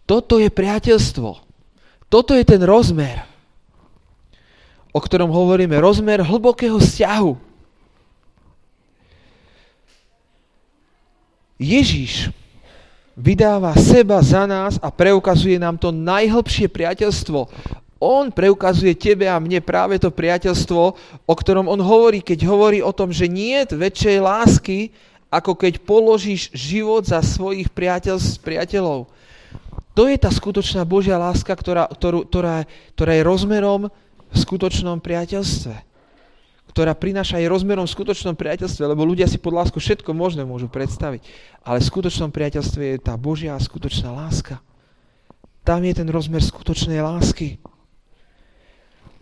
Toto je priateľstvo. Toto je ten rozmer, o ktorom hovoríme. Rozmer hlbokého vzťahu. Ježíš vydáva seba za nás a preukazuje nám to najhlbšie priateľstvo. On preukazuje tebe a mne práve to priateľstvo, o ktorom on hovorí, keď hovorí o tom, že nie je väčšej lásky, ako keď položíš život za svojich priateľ, priateľov. To je tá skutočná Božia láska, ktorá, ktorú, ktorá, ktorá je rozmerom v skutočnom priateľstve ktorá prináša aj rozmerom v skutočnom priateľstve, lebo ľudia si pod lásku všetko možné môžu predstaviť. Ale v skutočnom priateľstve je tá Božia skutočná láska. Tam je ten rozmer skutočnej lásky.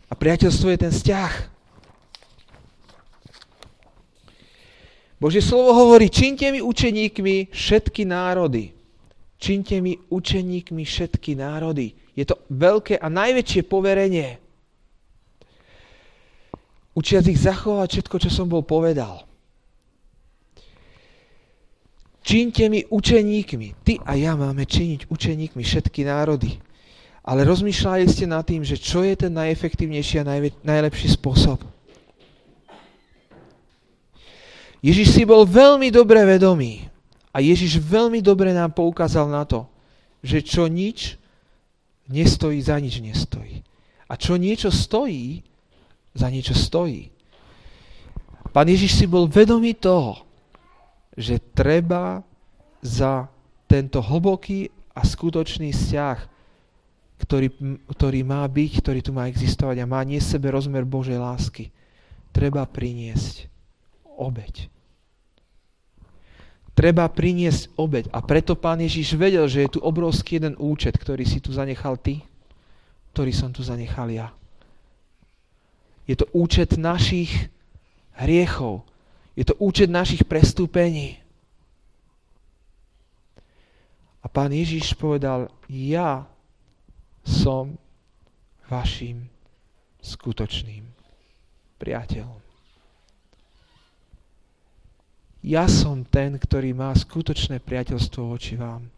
A priateľstvo je ten vzťah. Božie slovo hovorí, činte mi učeníkmi všetky národy. Činte mi učeníkmi všetky národy. Je to veľké a najväčšie poverenie učiac ich zachovať všetko, čo som bol povedal. Čínte mi učeníkmi. Ty a ja máme činiť učeníkmi všetky národy. Ale rozmýšľali ste nad tým, že čo je ten najefektívnejší a najlepší spôsob. Ježiš si bol veľmi dobre vedomý a Ježiš veľmi dobre nám poukázal na to, že čo nič nestojí, za nič nestojí. A čo niečo stojí, za niečo stojí. Pán Ježiš si bol vedomý toho, že treba za tento hlboký a skutočný vzťah, ktorý, ktorý má byť, ktorý tu má existovať a má nie sebe rozmer Božej lásky, treba priniesť obeď. Treba priniesť obeď. A preto pán Ježiš vedel, že je tu obrovský jeden účet, ktorý si tu zanechal ty, ktorý som tu zanechal ja. Je to účet našich hriechov. Je to účet našich prestúpení. A pán Ježiš povedal, ja som vašim skutočným priateľom. Ja som ten, ktorý má skutočné priateľstvo voči vám.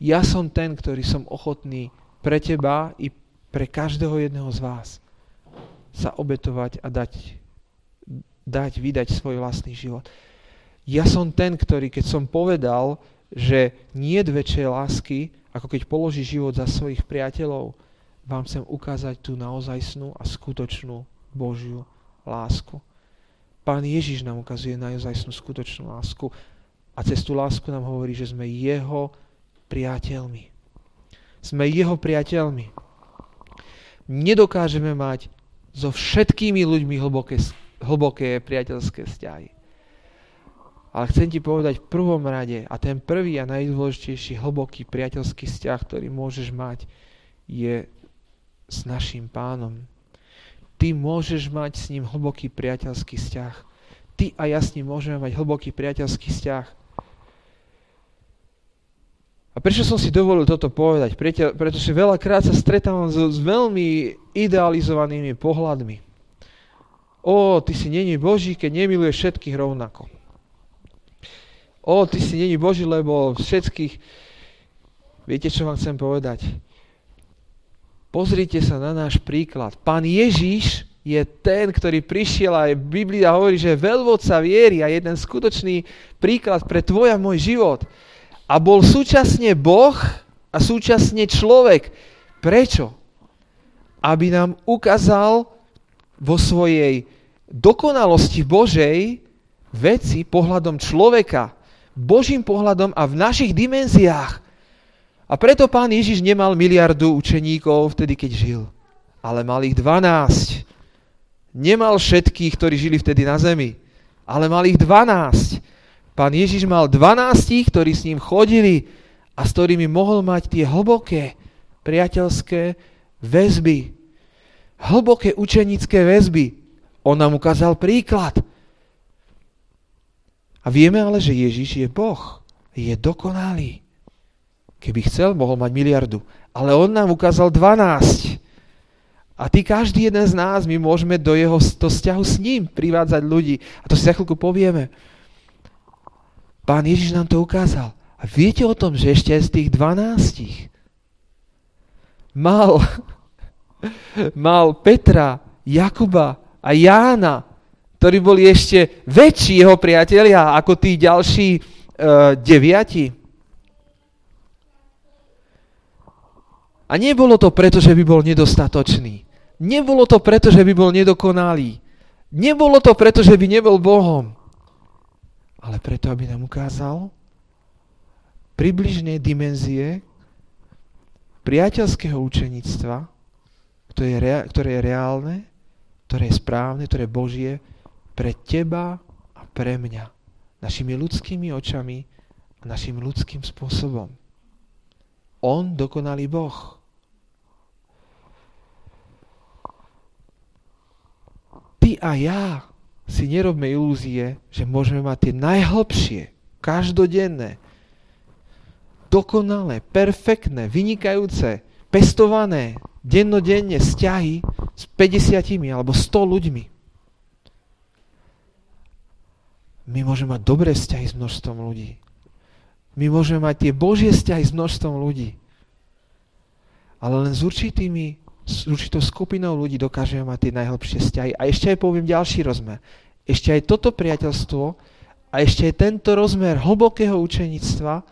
Ja som ten, ktorý som ochotný pre teba i pre každého jedného z vás sa obetovať a dať, dať, vydať svoj vlastný život. Ja som ten, ktorý, keď som povedal, že nie väčšej lásky, ako keď položí život za svojich priateľov, vám chcem ukázať tú naozajstnú a skutočnú Božiu lásku. Pán Ježiš nám ukazuje naozajstnú skutočnú lásku a cez tú lásku nám hovorí, že sme Jeho priateľmi. Sme Jeho priateľmi. Nedokážeme mať so všetkými ľuďmi hlboké, hlboké priateľské vzťahy. Ale chcem ti povedať v prvom rade, a ten prvý a najdôležitejší hlboký priateľský vzťah, ktorý môžeš mať, je s našim pánom. Ty môžeš mať s ním hlboký priateľský vzťah. Ty a ja s ním môžeme mať hlboký priateľský vzťah. A prečo som si dovolil toto povedať? Preto, pretože veľakrát sa stretávam s, s veľmi idealizovanými pohľadmi. O, ty si není Boží, keď nemiluješ všetkých rovnako. O, ty si není Boží, lebo všetkých... Viete, čo vám chcem povedať? Pozrite sa na náš príklad. Pán Ježiš je ten, ktorý prišiel a Biblia hovorí, že je veľvodca viery a jeden skutočný príklad pre tvoj a môj život. A bol súčasne Boh a súčasne človek. Prečo? Aby nám ukázal vo svojej dokonalosti Božej veci pohľadom človeka, Božím pohľadom a v našich dimenziách. A preto pán Ježiš nemal miliardu učeníkov vtedy, keď žil. Ale mal ich 12. Nemal všetkých, ktorí žili vtedy na zemi. Ale mal ich 12. Pán Ježiš mal 12, ktorí s ním chodili a s ktorými mohol mať tie hlboké priateľské väzby. Hlboké učenické väzby. On nám ukázal príklad. A vieme ale, že Ježiš je Boh. Je dokonalý. Keby chcel, mohol mať miliardu. Ale on nám ukázal 12. A ty, každý jeden z nás, my môžeme do jeho do vzťahu s ním privádzať ľudí. A to si za chvíľku povieme. Pán Ježiš nám to ukázal. A viete o tom, že ešte aj z tých 12 mal, mal Petra, Jakuba a Jána, ktorí boli ešte väčší jeho priatelia ako tí ďalší uh, deviati. A nebolo to preto, že by bol nedostatočný. Nebolo to preto, že by bol nedokonalý. Nebolo to preto, že by nebol Bohom. Ale preto, aby nám ukázal približné dimenzie priateľského učenictva, ktoré je, rea- ktoré je reálne, ktoré je správne, ktoré je Božie pre teba a pre mňa. Našimi ľudskými očami a našim ľudským spôsobom. On dokonalý Boh. Ty a ja si nerobme ilúzie, že môžeme mať tie najhlbšie, každodenné, dokonalé, perfektné, vynikajúce, pestované, dennodenne vzťahy s 50 alebo 100 ľuďmi. My môžeme mať dobré vzťahy s množstvom ľudí. My môžeme mať tie Božie vzťahy s množstvom ľudí. Ale len s určitými, s určitou skupinou ľudí dokážeme mať tie najhlbšie vzťahy. A ešte aj poviem ďalší rozmer. Ešte aj toto priateľstvo a ešte aj tento rozmer hlbokého učenictva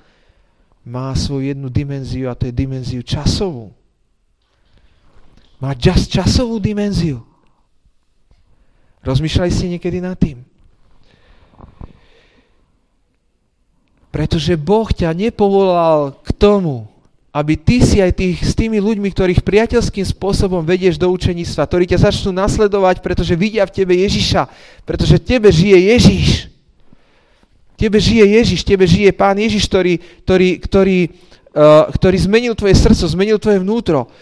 má svoju jednu dimenziu a to je dimenziu časovú. Má just časovú dimenziu. Rozmýšľali ste niekedy nad tým? Pretože Boh ťa nepovolal k tomu, aby ty si aj tých, s tými ľuďmi, ktorých priateľským spôsobom vedieš do učeníctva, ktorí ťa začnú nasledovať, pretože vidia v tebe Ježiša, pretože tebe žije Ježiš. Tebe žije Ježiš, tebe žije Pán Ježiš, ktorý, ktorý, ktorý, uh, ktorý zmenil tvoje srdce, zmenil tvoje vnútro.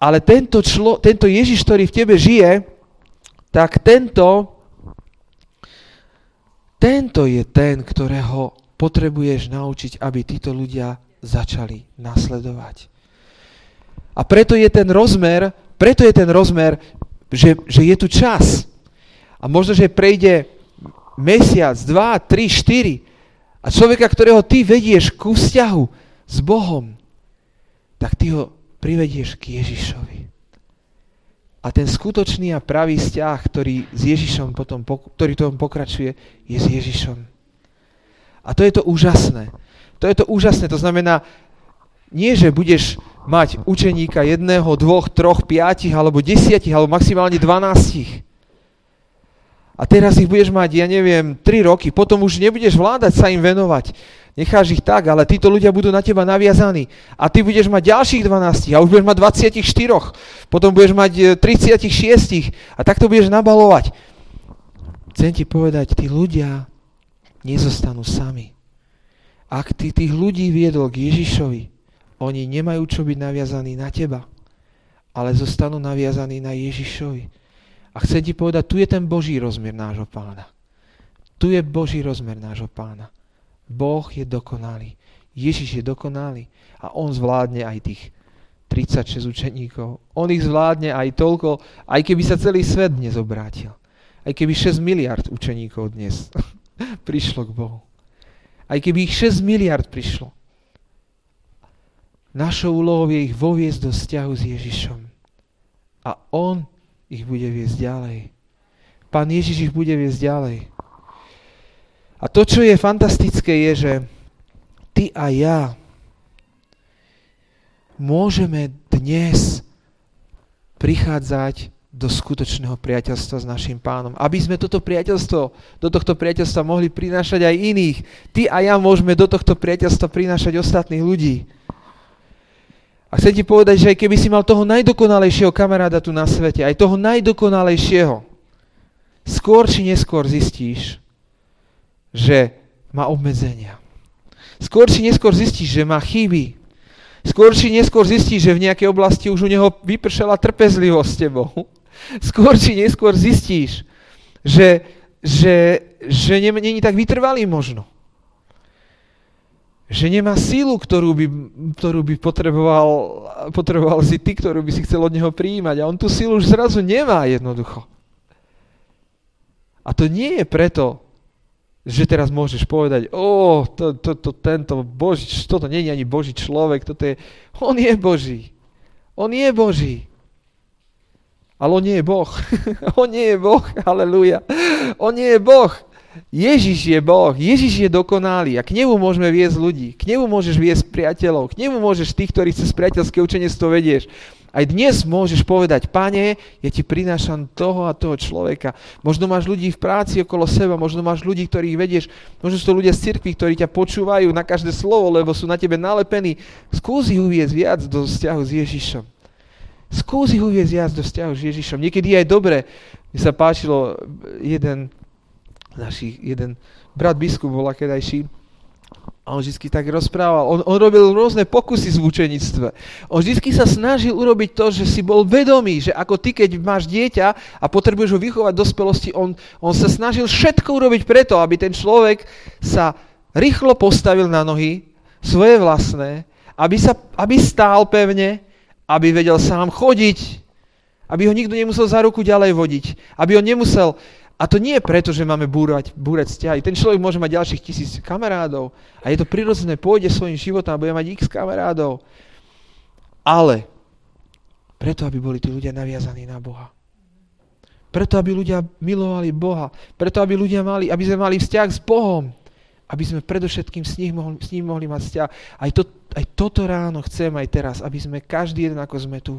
Ale tento, člo, tento Ježiš, ktorý v tebe žije, tak tento, tento je ten, ktorého potrebuješ naučiť, aby títo ľudia začali nasledovať. A preto je ten rozmer, preto je ten rozmer, že, že je tu čas. A možno, že prejde mesiac, dva, tri, štyri a človeka, ktorého ty vedieš ku vzťahu s Bohom, tak ty ho privedieš k Ježišovi. A ten skutočný a pravý vzťah, ktorý s Ježišom potom, ktorý tom pokračuje, je s Ježišom. A to je to úžasné. To je to úžasné. To znamená, nie, že budeš mať učeníka jedného, dvoch, troch, piatich, alebo desiatich, alebo maximálne dvanástich. A teraz ich budeš mať, ja neviem, tri roky, potom už nebudeš vládať sa im venovať. Necháš ich tak, ale títo ľudia budú na teba naviazaní. A ty budeš mať ďalších 12 a už budeš mať 24, potom budeš mať 36 e, a takto budeš nabalovať. Chcem ti povedať, tí ľudia nezostanú sami. Ak ty tých ľudí viedol k Ježišovi, oni nemajú čo byť naviazaní na teba, ale zostanú naviazaní na Ježišovi. A chcem ti povedať, tu je ten Boží rozmer nášho pána. Tu je Boží rozmer nášho pána. Boh je dokonalý. Ježiš je dokonalý a on zvládne aj tých 36 učeníkov. On ich zvládne aj toľko, aj keby sa celý svet dnes obrátil. Aj keby 6 miliard učeníkov dnes prišlo k Bohu. Aj keby ich 6 miliard prišlo. Našou úlohou je ich voviesť do vzťahu s Ježišom. A On ich bude viesť ďalej. Pán Ježiš ich bude viesť ďalej. A to, čo je fantastické, je, že ty a ja môžeme dnes prichádzať do skutočného priateľstva s našim pánom. Aby sme toto priateľstvo, do tohto priateľstva mohli prinášať aj iných. Ty a ja môžeme do tohto priateľstva prinášať ostatných ľudí. A chcem ti povedať, že aj keby si mal toho najdokonalejšieho kamaráda tu na svete, aj toho najdokonalejšieho, skôr či neskôr zistíš, že má obmedzenia. Skôr či neskôr zistíš, že má chyby. Skôr či neskôr zistíš, že v nejakej oblasti už u neho vypršala trpezlivosť s tebou. Skôr či neskôr zistíš, že, že, že není tak vytrvalý možno že nemá sílu, ktorú by, ktorú by potreboval, potreboval si ty, ktorú by si chcel od neho prijímať. A on tú sílu už zrazu nemá jednoducho. A to nie je preto, že teraz môžeš povedať, o, to, to, to, tento Boží, toto nie je ani Boží človek, toto je, on je Boží. On je Boží. Ale on nie je Boh. on nie je Boh, aleluja. On nie je Boh. Ježiš je Boh, Ježiš je dokonalý a k nemu môžeme viesť ľudí, k nemu môžeš viesť priateľov, k nemu môžeš tých, ktorí cez priateľské učenectvo vedieš. Aj dnes môžeš povedať, pane, ja ti prinášam toho a toho človeka. Možno máš ľudí v práci okolo seba, možno máš ľudí, ktorých vedieš, možno sú to ľudia z cirkvi, ktorí ťa počúvajú na každé slovo, lebo sú na tebe nalepení. Skúsi ich uviezť viac do vzťahu s Ježišom. Skúsi ich uviezť viac do vzťahu s Ježišom. Niekedy je aj dobre. Mne sa páčilo jeden našich, jeden brat biskup bola kedajší, a on vždy tak rozprával. On, on robil rôzne pokusy v učenictve. On vždy sa snažil urobiť to, že si bol vedomý, že ako ty, keď máš dieťa a potrebuješ ho vychovať do dospelosti, on, on sa snažil všetko urobiť preto, aby ten človek sa rýchlo postavil na nohy, svoje vlastné, aby, sa, aby stál pevne, aby vedel sám chodiť, aby ho nikto nemusel za ruku ďalej vodiť, aby on nemusel a to nie je preto, že máme búrať, búrať vzťahy. Ten človek môže mať ďalších tisíc kamarádov a je to prirodzené, pôjde svojim životom a bude mať x kamarádov. Ale preto, aby boli tí ľudia naviazaní na Boha. Preto, aby ľudia milovali Boha. Preto, aby ľudia mali, aby sme mali vzťah s Bohom. Aby sme predovšetkým s ním mohli, s ním mohli mať vzťah. Aj, to, aj toto ráno chcem aj teraz, aby sme každý jeden, ako sme tu,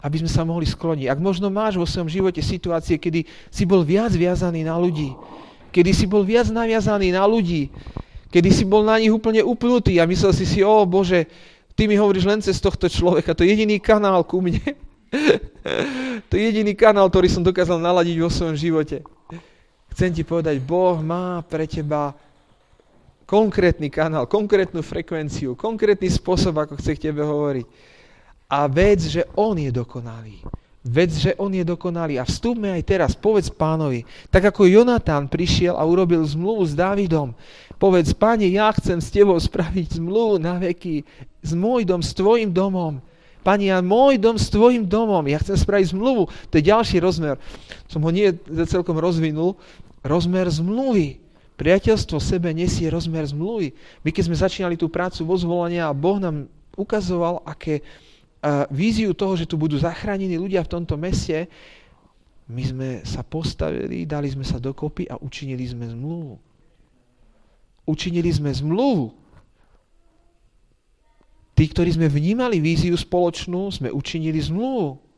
aby sme sa mohli skloniť. Ak možno máš vo svojom živote situácie, kedy si bol viac viazaný na ľudí, kedy si bol viac naviazaný na ľudí, kedy si bol na nich úplne upnutý a myslel si si, o Bože, ty mi hovoríš len cez tohto človeka, to je jediný kanál ku mne. to je jediný kanál, ktorý som dokázal naladiť vo svojom živote. Chcem ti povedať, Boh má pre teba konkrétny kanál, konkrétnu frekvenciu, konkrétny spôsob, ako chce k tebe hovoriť a vec, že On je dokonalý. Vec, že On je dokonalý. A vstúpme aj teraz, povedz pánovi, tak ako Jonatán prišiel a urobil zmluvu s Dávidom, povedz, páne, ja chcem s tebou spraviť zmluvu na veky, s môj dom, s tvojim domom. Pani, ja môj dom s tvojim domom, ja chcem spraviť zmluvu. To je ďalší rozmer. Som ho nie celkom rozvinul. Rozmer zmluvy. Priateľstvo sebe nesie rozmer zmluvy. My keď sme začínali tú prácu vo a Boh nám ukazoval, aké, víziu toho, že tu budú zachránení ľudia v tomto meste, my sme sa postavili, dali sme sa dokopy a učinili sme zmluvu. Učinili sme zmluvu. Tí, ktorí sme vnímali víziu spoločnú, sme učinili zmluvu.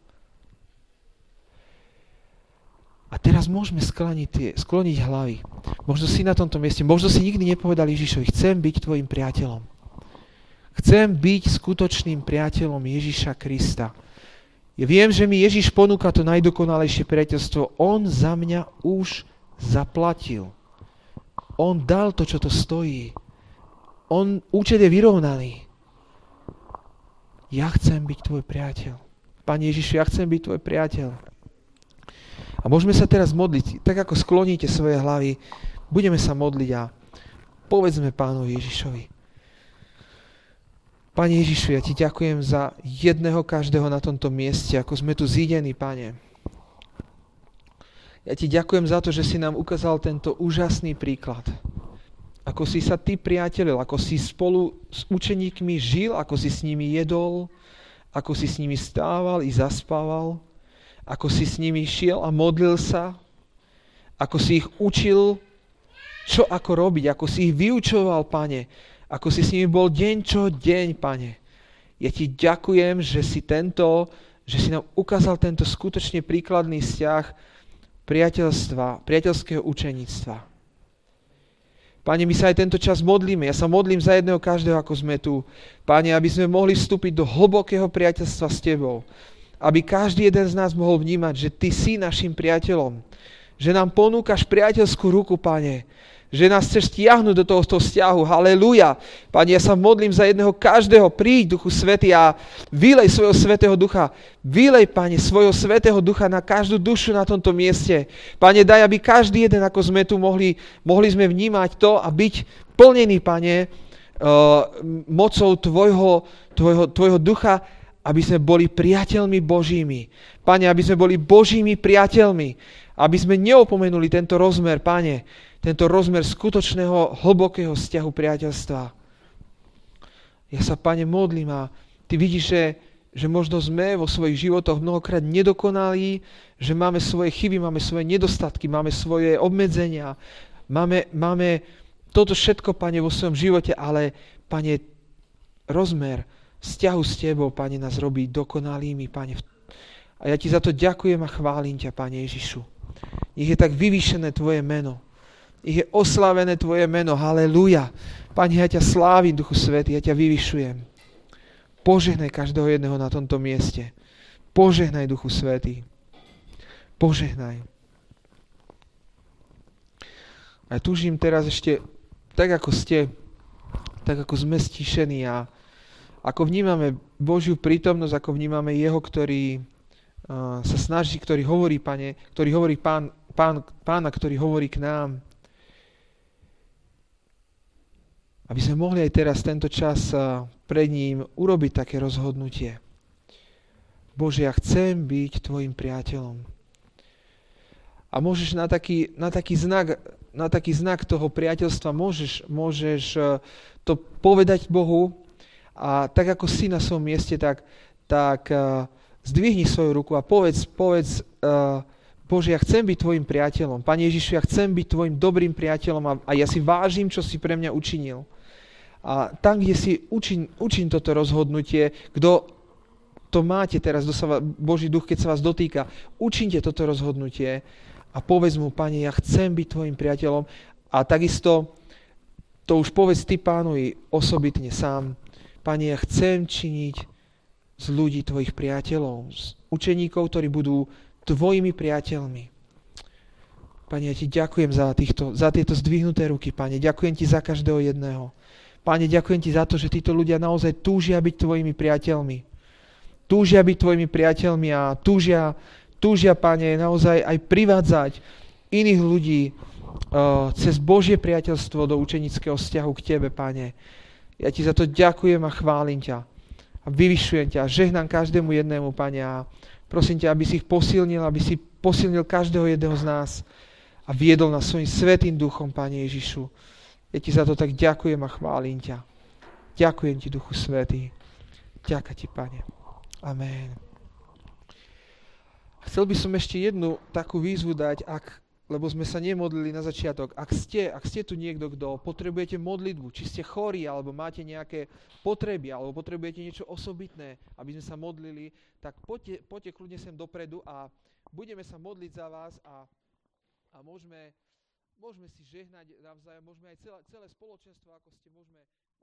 A teraz môžeme skloniť, tie, skloniť hlavy. Možno si na tomto mieste, možno si nikdy nepovedal Ježišovi, chcem byť tvojim priateľom. Chcem byť skutočným priateľom Ježiša Krista. Ja viem, že mi Ježiš ponúka to najdokonalejšie priateľstvo. On za mňa už zaplatil. On dal to, čo to stojí. On účet je vyrovnaný. Ja chcem byť tvoj priateľ. Pane Ježišu, ja chcem byť tvoj priateľ. A môžeme sa teraz modliť. Tak ako skloníte svoje hlavy, budeme sa modliť a povedzme pánovi Ježišovi. Pane Ježišu, ja ti ďakujem za jedného každého na tomto mieste, ako sme tu zídení, Pane. Ja ti ďakujem za to, že si nám ukázal tento úžasný príklad. ako si sa ty priatelil, ako si spolu s učeníkmi žil, ako si s nimi jedol, ako si s nimi stával i zaspával, ako si s nimi šiel a modlil sa, ako si ich učil, čo ako robiť, ako si ich vyučoval, pane, ako si s nimi bol deň čo deň, pane. Ja ti ďakujem, že si tento, že si nám ukázal tento skutočne príkladný vzťah priateľstva, priateľského učeníctva. Pane, my sa aj tento čas modlíme. Ja sa modlím za jedného každého, ako sme tu. Pane, aby sme mohli vstúpiť do hlbokého priateľstva s Tebou. Aby každý jeden z nás mohol vnímať, že Ty si našim priateľom. Že nám ponúkaš priateľskú ruku, Pane že nás chceš stiahnuť do tohoto vzťahu. Halelúja. Pane, ja sa modlím za jedného každého. Príď, Duchu Svety, a vylej svojho Svetého Ducha. Vylej, Pane, svojho Svetého Ducha na každú dušu na tomto mieste. Pane, daj, aby každý jeden, ako sme tu mohli, mohli sme vnímať to a byť plnený, Pane, uh, mocou tvojho, tvojho, tvojho ducha, aby sme boli priateľmi Božími. Pane, aby sme boli Božími priateľmi. Aby sme neopomenuli tento rozmer, Pane, tento rozmer skutočného, hlbokého vzťahu priateľstva. Ja sa, Pane, modlím a Ty vidíš, že, že možno sme vo svojich životoch mnohokrát nedokonalí, že máme svoje chyby, máme svoje nedostatky, máme svoje obmedzenia, máme, máme toto všetko, Pane, vo svojom živote, ale, Pane, rozmer vzťahu s Tebou, Pane, nás robí dokonalými, Pane. A ja Ti za to ďakujem a chválim ťa, Pane Ježišu. Nech je tak vyvýšené Tvoje meno ich je oslavené Tvoje meno. Halelúja. Pane, ja ťa slávim, Duchu Svety, ja ťa vyvyšujem. Požehnaj každého jedného na tomto mieste. Požehnaj, Duchu Svety. Požehnaj. A ja túžim teraz ešte, tak ako ste, tak ako sme stišení a ako vnímame Božiu prítomnosť, ako vnímame Jeho, ktorý uh, sa snaží, ktorý hovorí, pane, ktorý hovorí pán, pán, pána, ktorý hovorí k nám, aby sme mohli aj teraz tento čas pred ním urobiť také rozhodnutie. Bože, ja chcem byť tvojim priateľom. A môžeš na taký, na taký, znak, na taký znak toho priateľstva, môžeš, môžeš to povedať Bohu a tak ako si na svojom mieste, tak, tak uh, zdvihni svoju ruku a povedz, povedz uh, Bože, ja chcem byť tvojim priateľom. Pane Ježišu, ja chcem byť tvojim dobrým priateľom a, a ja si vážim, čo si pre mňa učinil. A tam, kde si učin, učin toto rozhodnutie, kto to máte teraz, sa, Boží duch, keď sa vás dotýka, učinte toto rozhodnutie a povedz mu, Pane, ja chcem byť tvojim priateľom a takisto to už povedz ty pánovi osobitne sám. Pane, ja chcem činiť z ľudí tvojich priateľov, z učeníkov, ktorí budú tvojimi priateľmi. Pane, ja ti ďakujem za, týchto, za tieto zdvihnuté ruky, Pane. Ďakujem ti za každého jedného. Páne, ďakujem ti za to, že títo ľudia naozaj túžia byť tvojimi priateľmi. Túžia byť tvojimi priateľmi a túžia, túžia, Pane, naozaj aj privádzať iných ľudí uh, cez Božie priateľstvo do učenického vzťahu k Tebe, Pane. Ja ti za to ďakujem a chválim ťa. A vyvyšujem ťa. Žehnám každému jednému, Pane. A prosím ťa, aby si ich posilnil, aby si posilnil každého jedného z nás a viedol nás svojim svetým duchom, Pane Ježišu. Ja ti za to tak ďakujem a chválim ťa. Ďakujem ti, Duchu Svetý. Ďakujem ti, Pane. Amen. Chcel by som ešte jednu takú výzvu dať, ak, lebo sme sa nemodlili na začiatok. Ak ste, ak ste tu niekto, kto potrebujete modlitbu, či ste chorí, alebo máte nejaké potreby, alebo potrebujete niečo osobitné, aby sme sa modlili, tak poďte, poďte kľudne sem dopredu a budeme sa modliť za vás a, a môžeme môžeme si žehnať navzájom, môžeme aj celé, celé spoločenstvo, ako ste, môžeme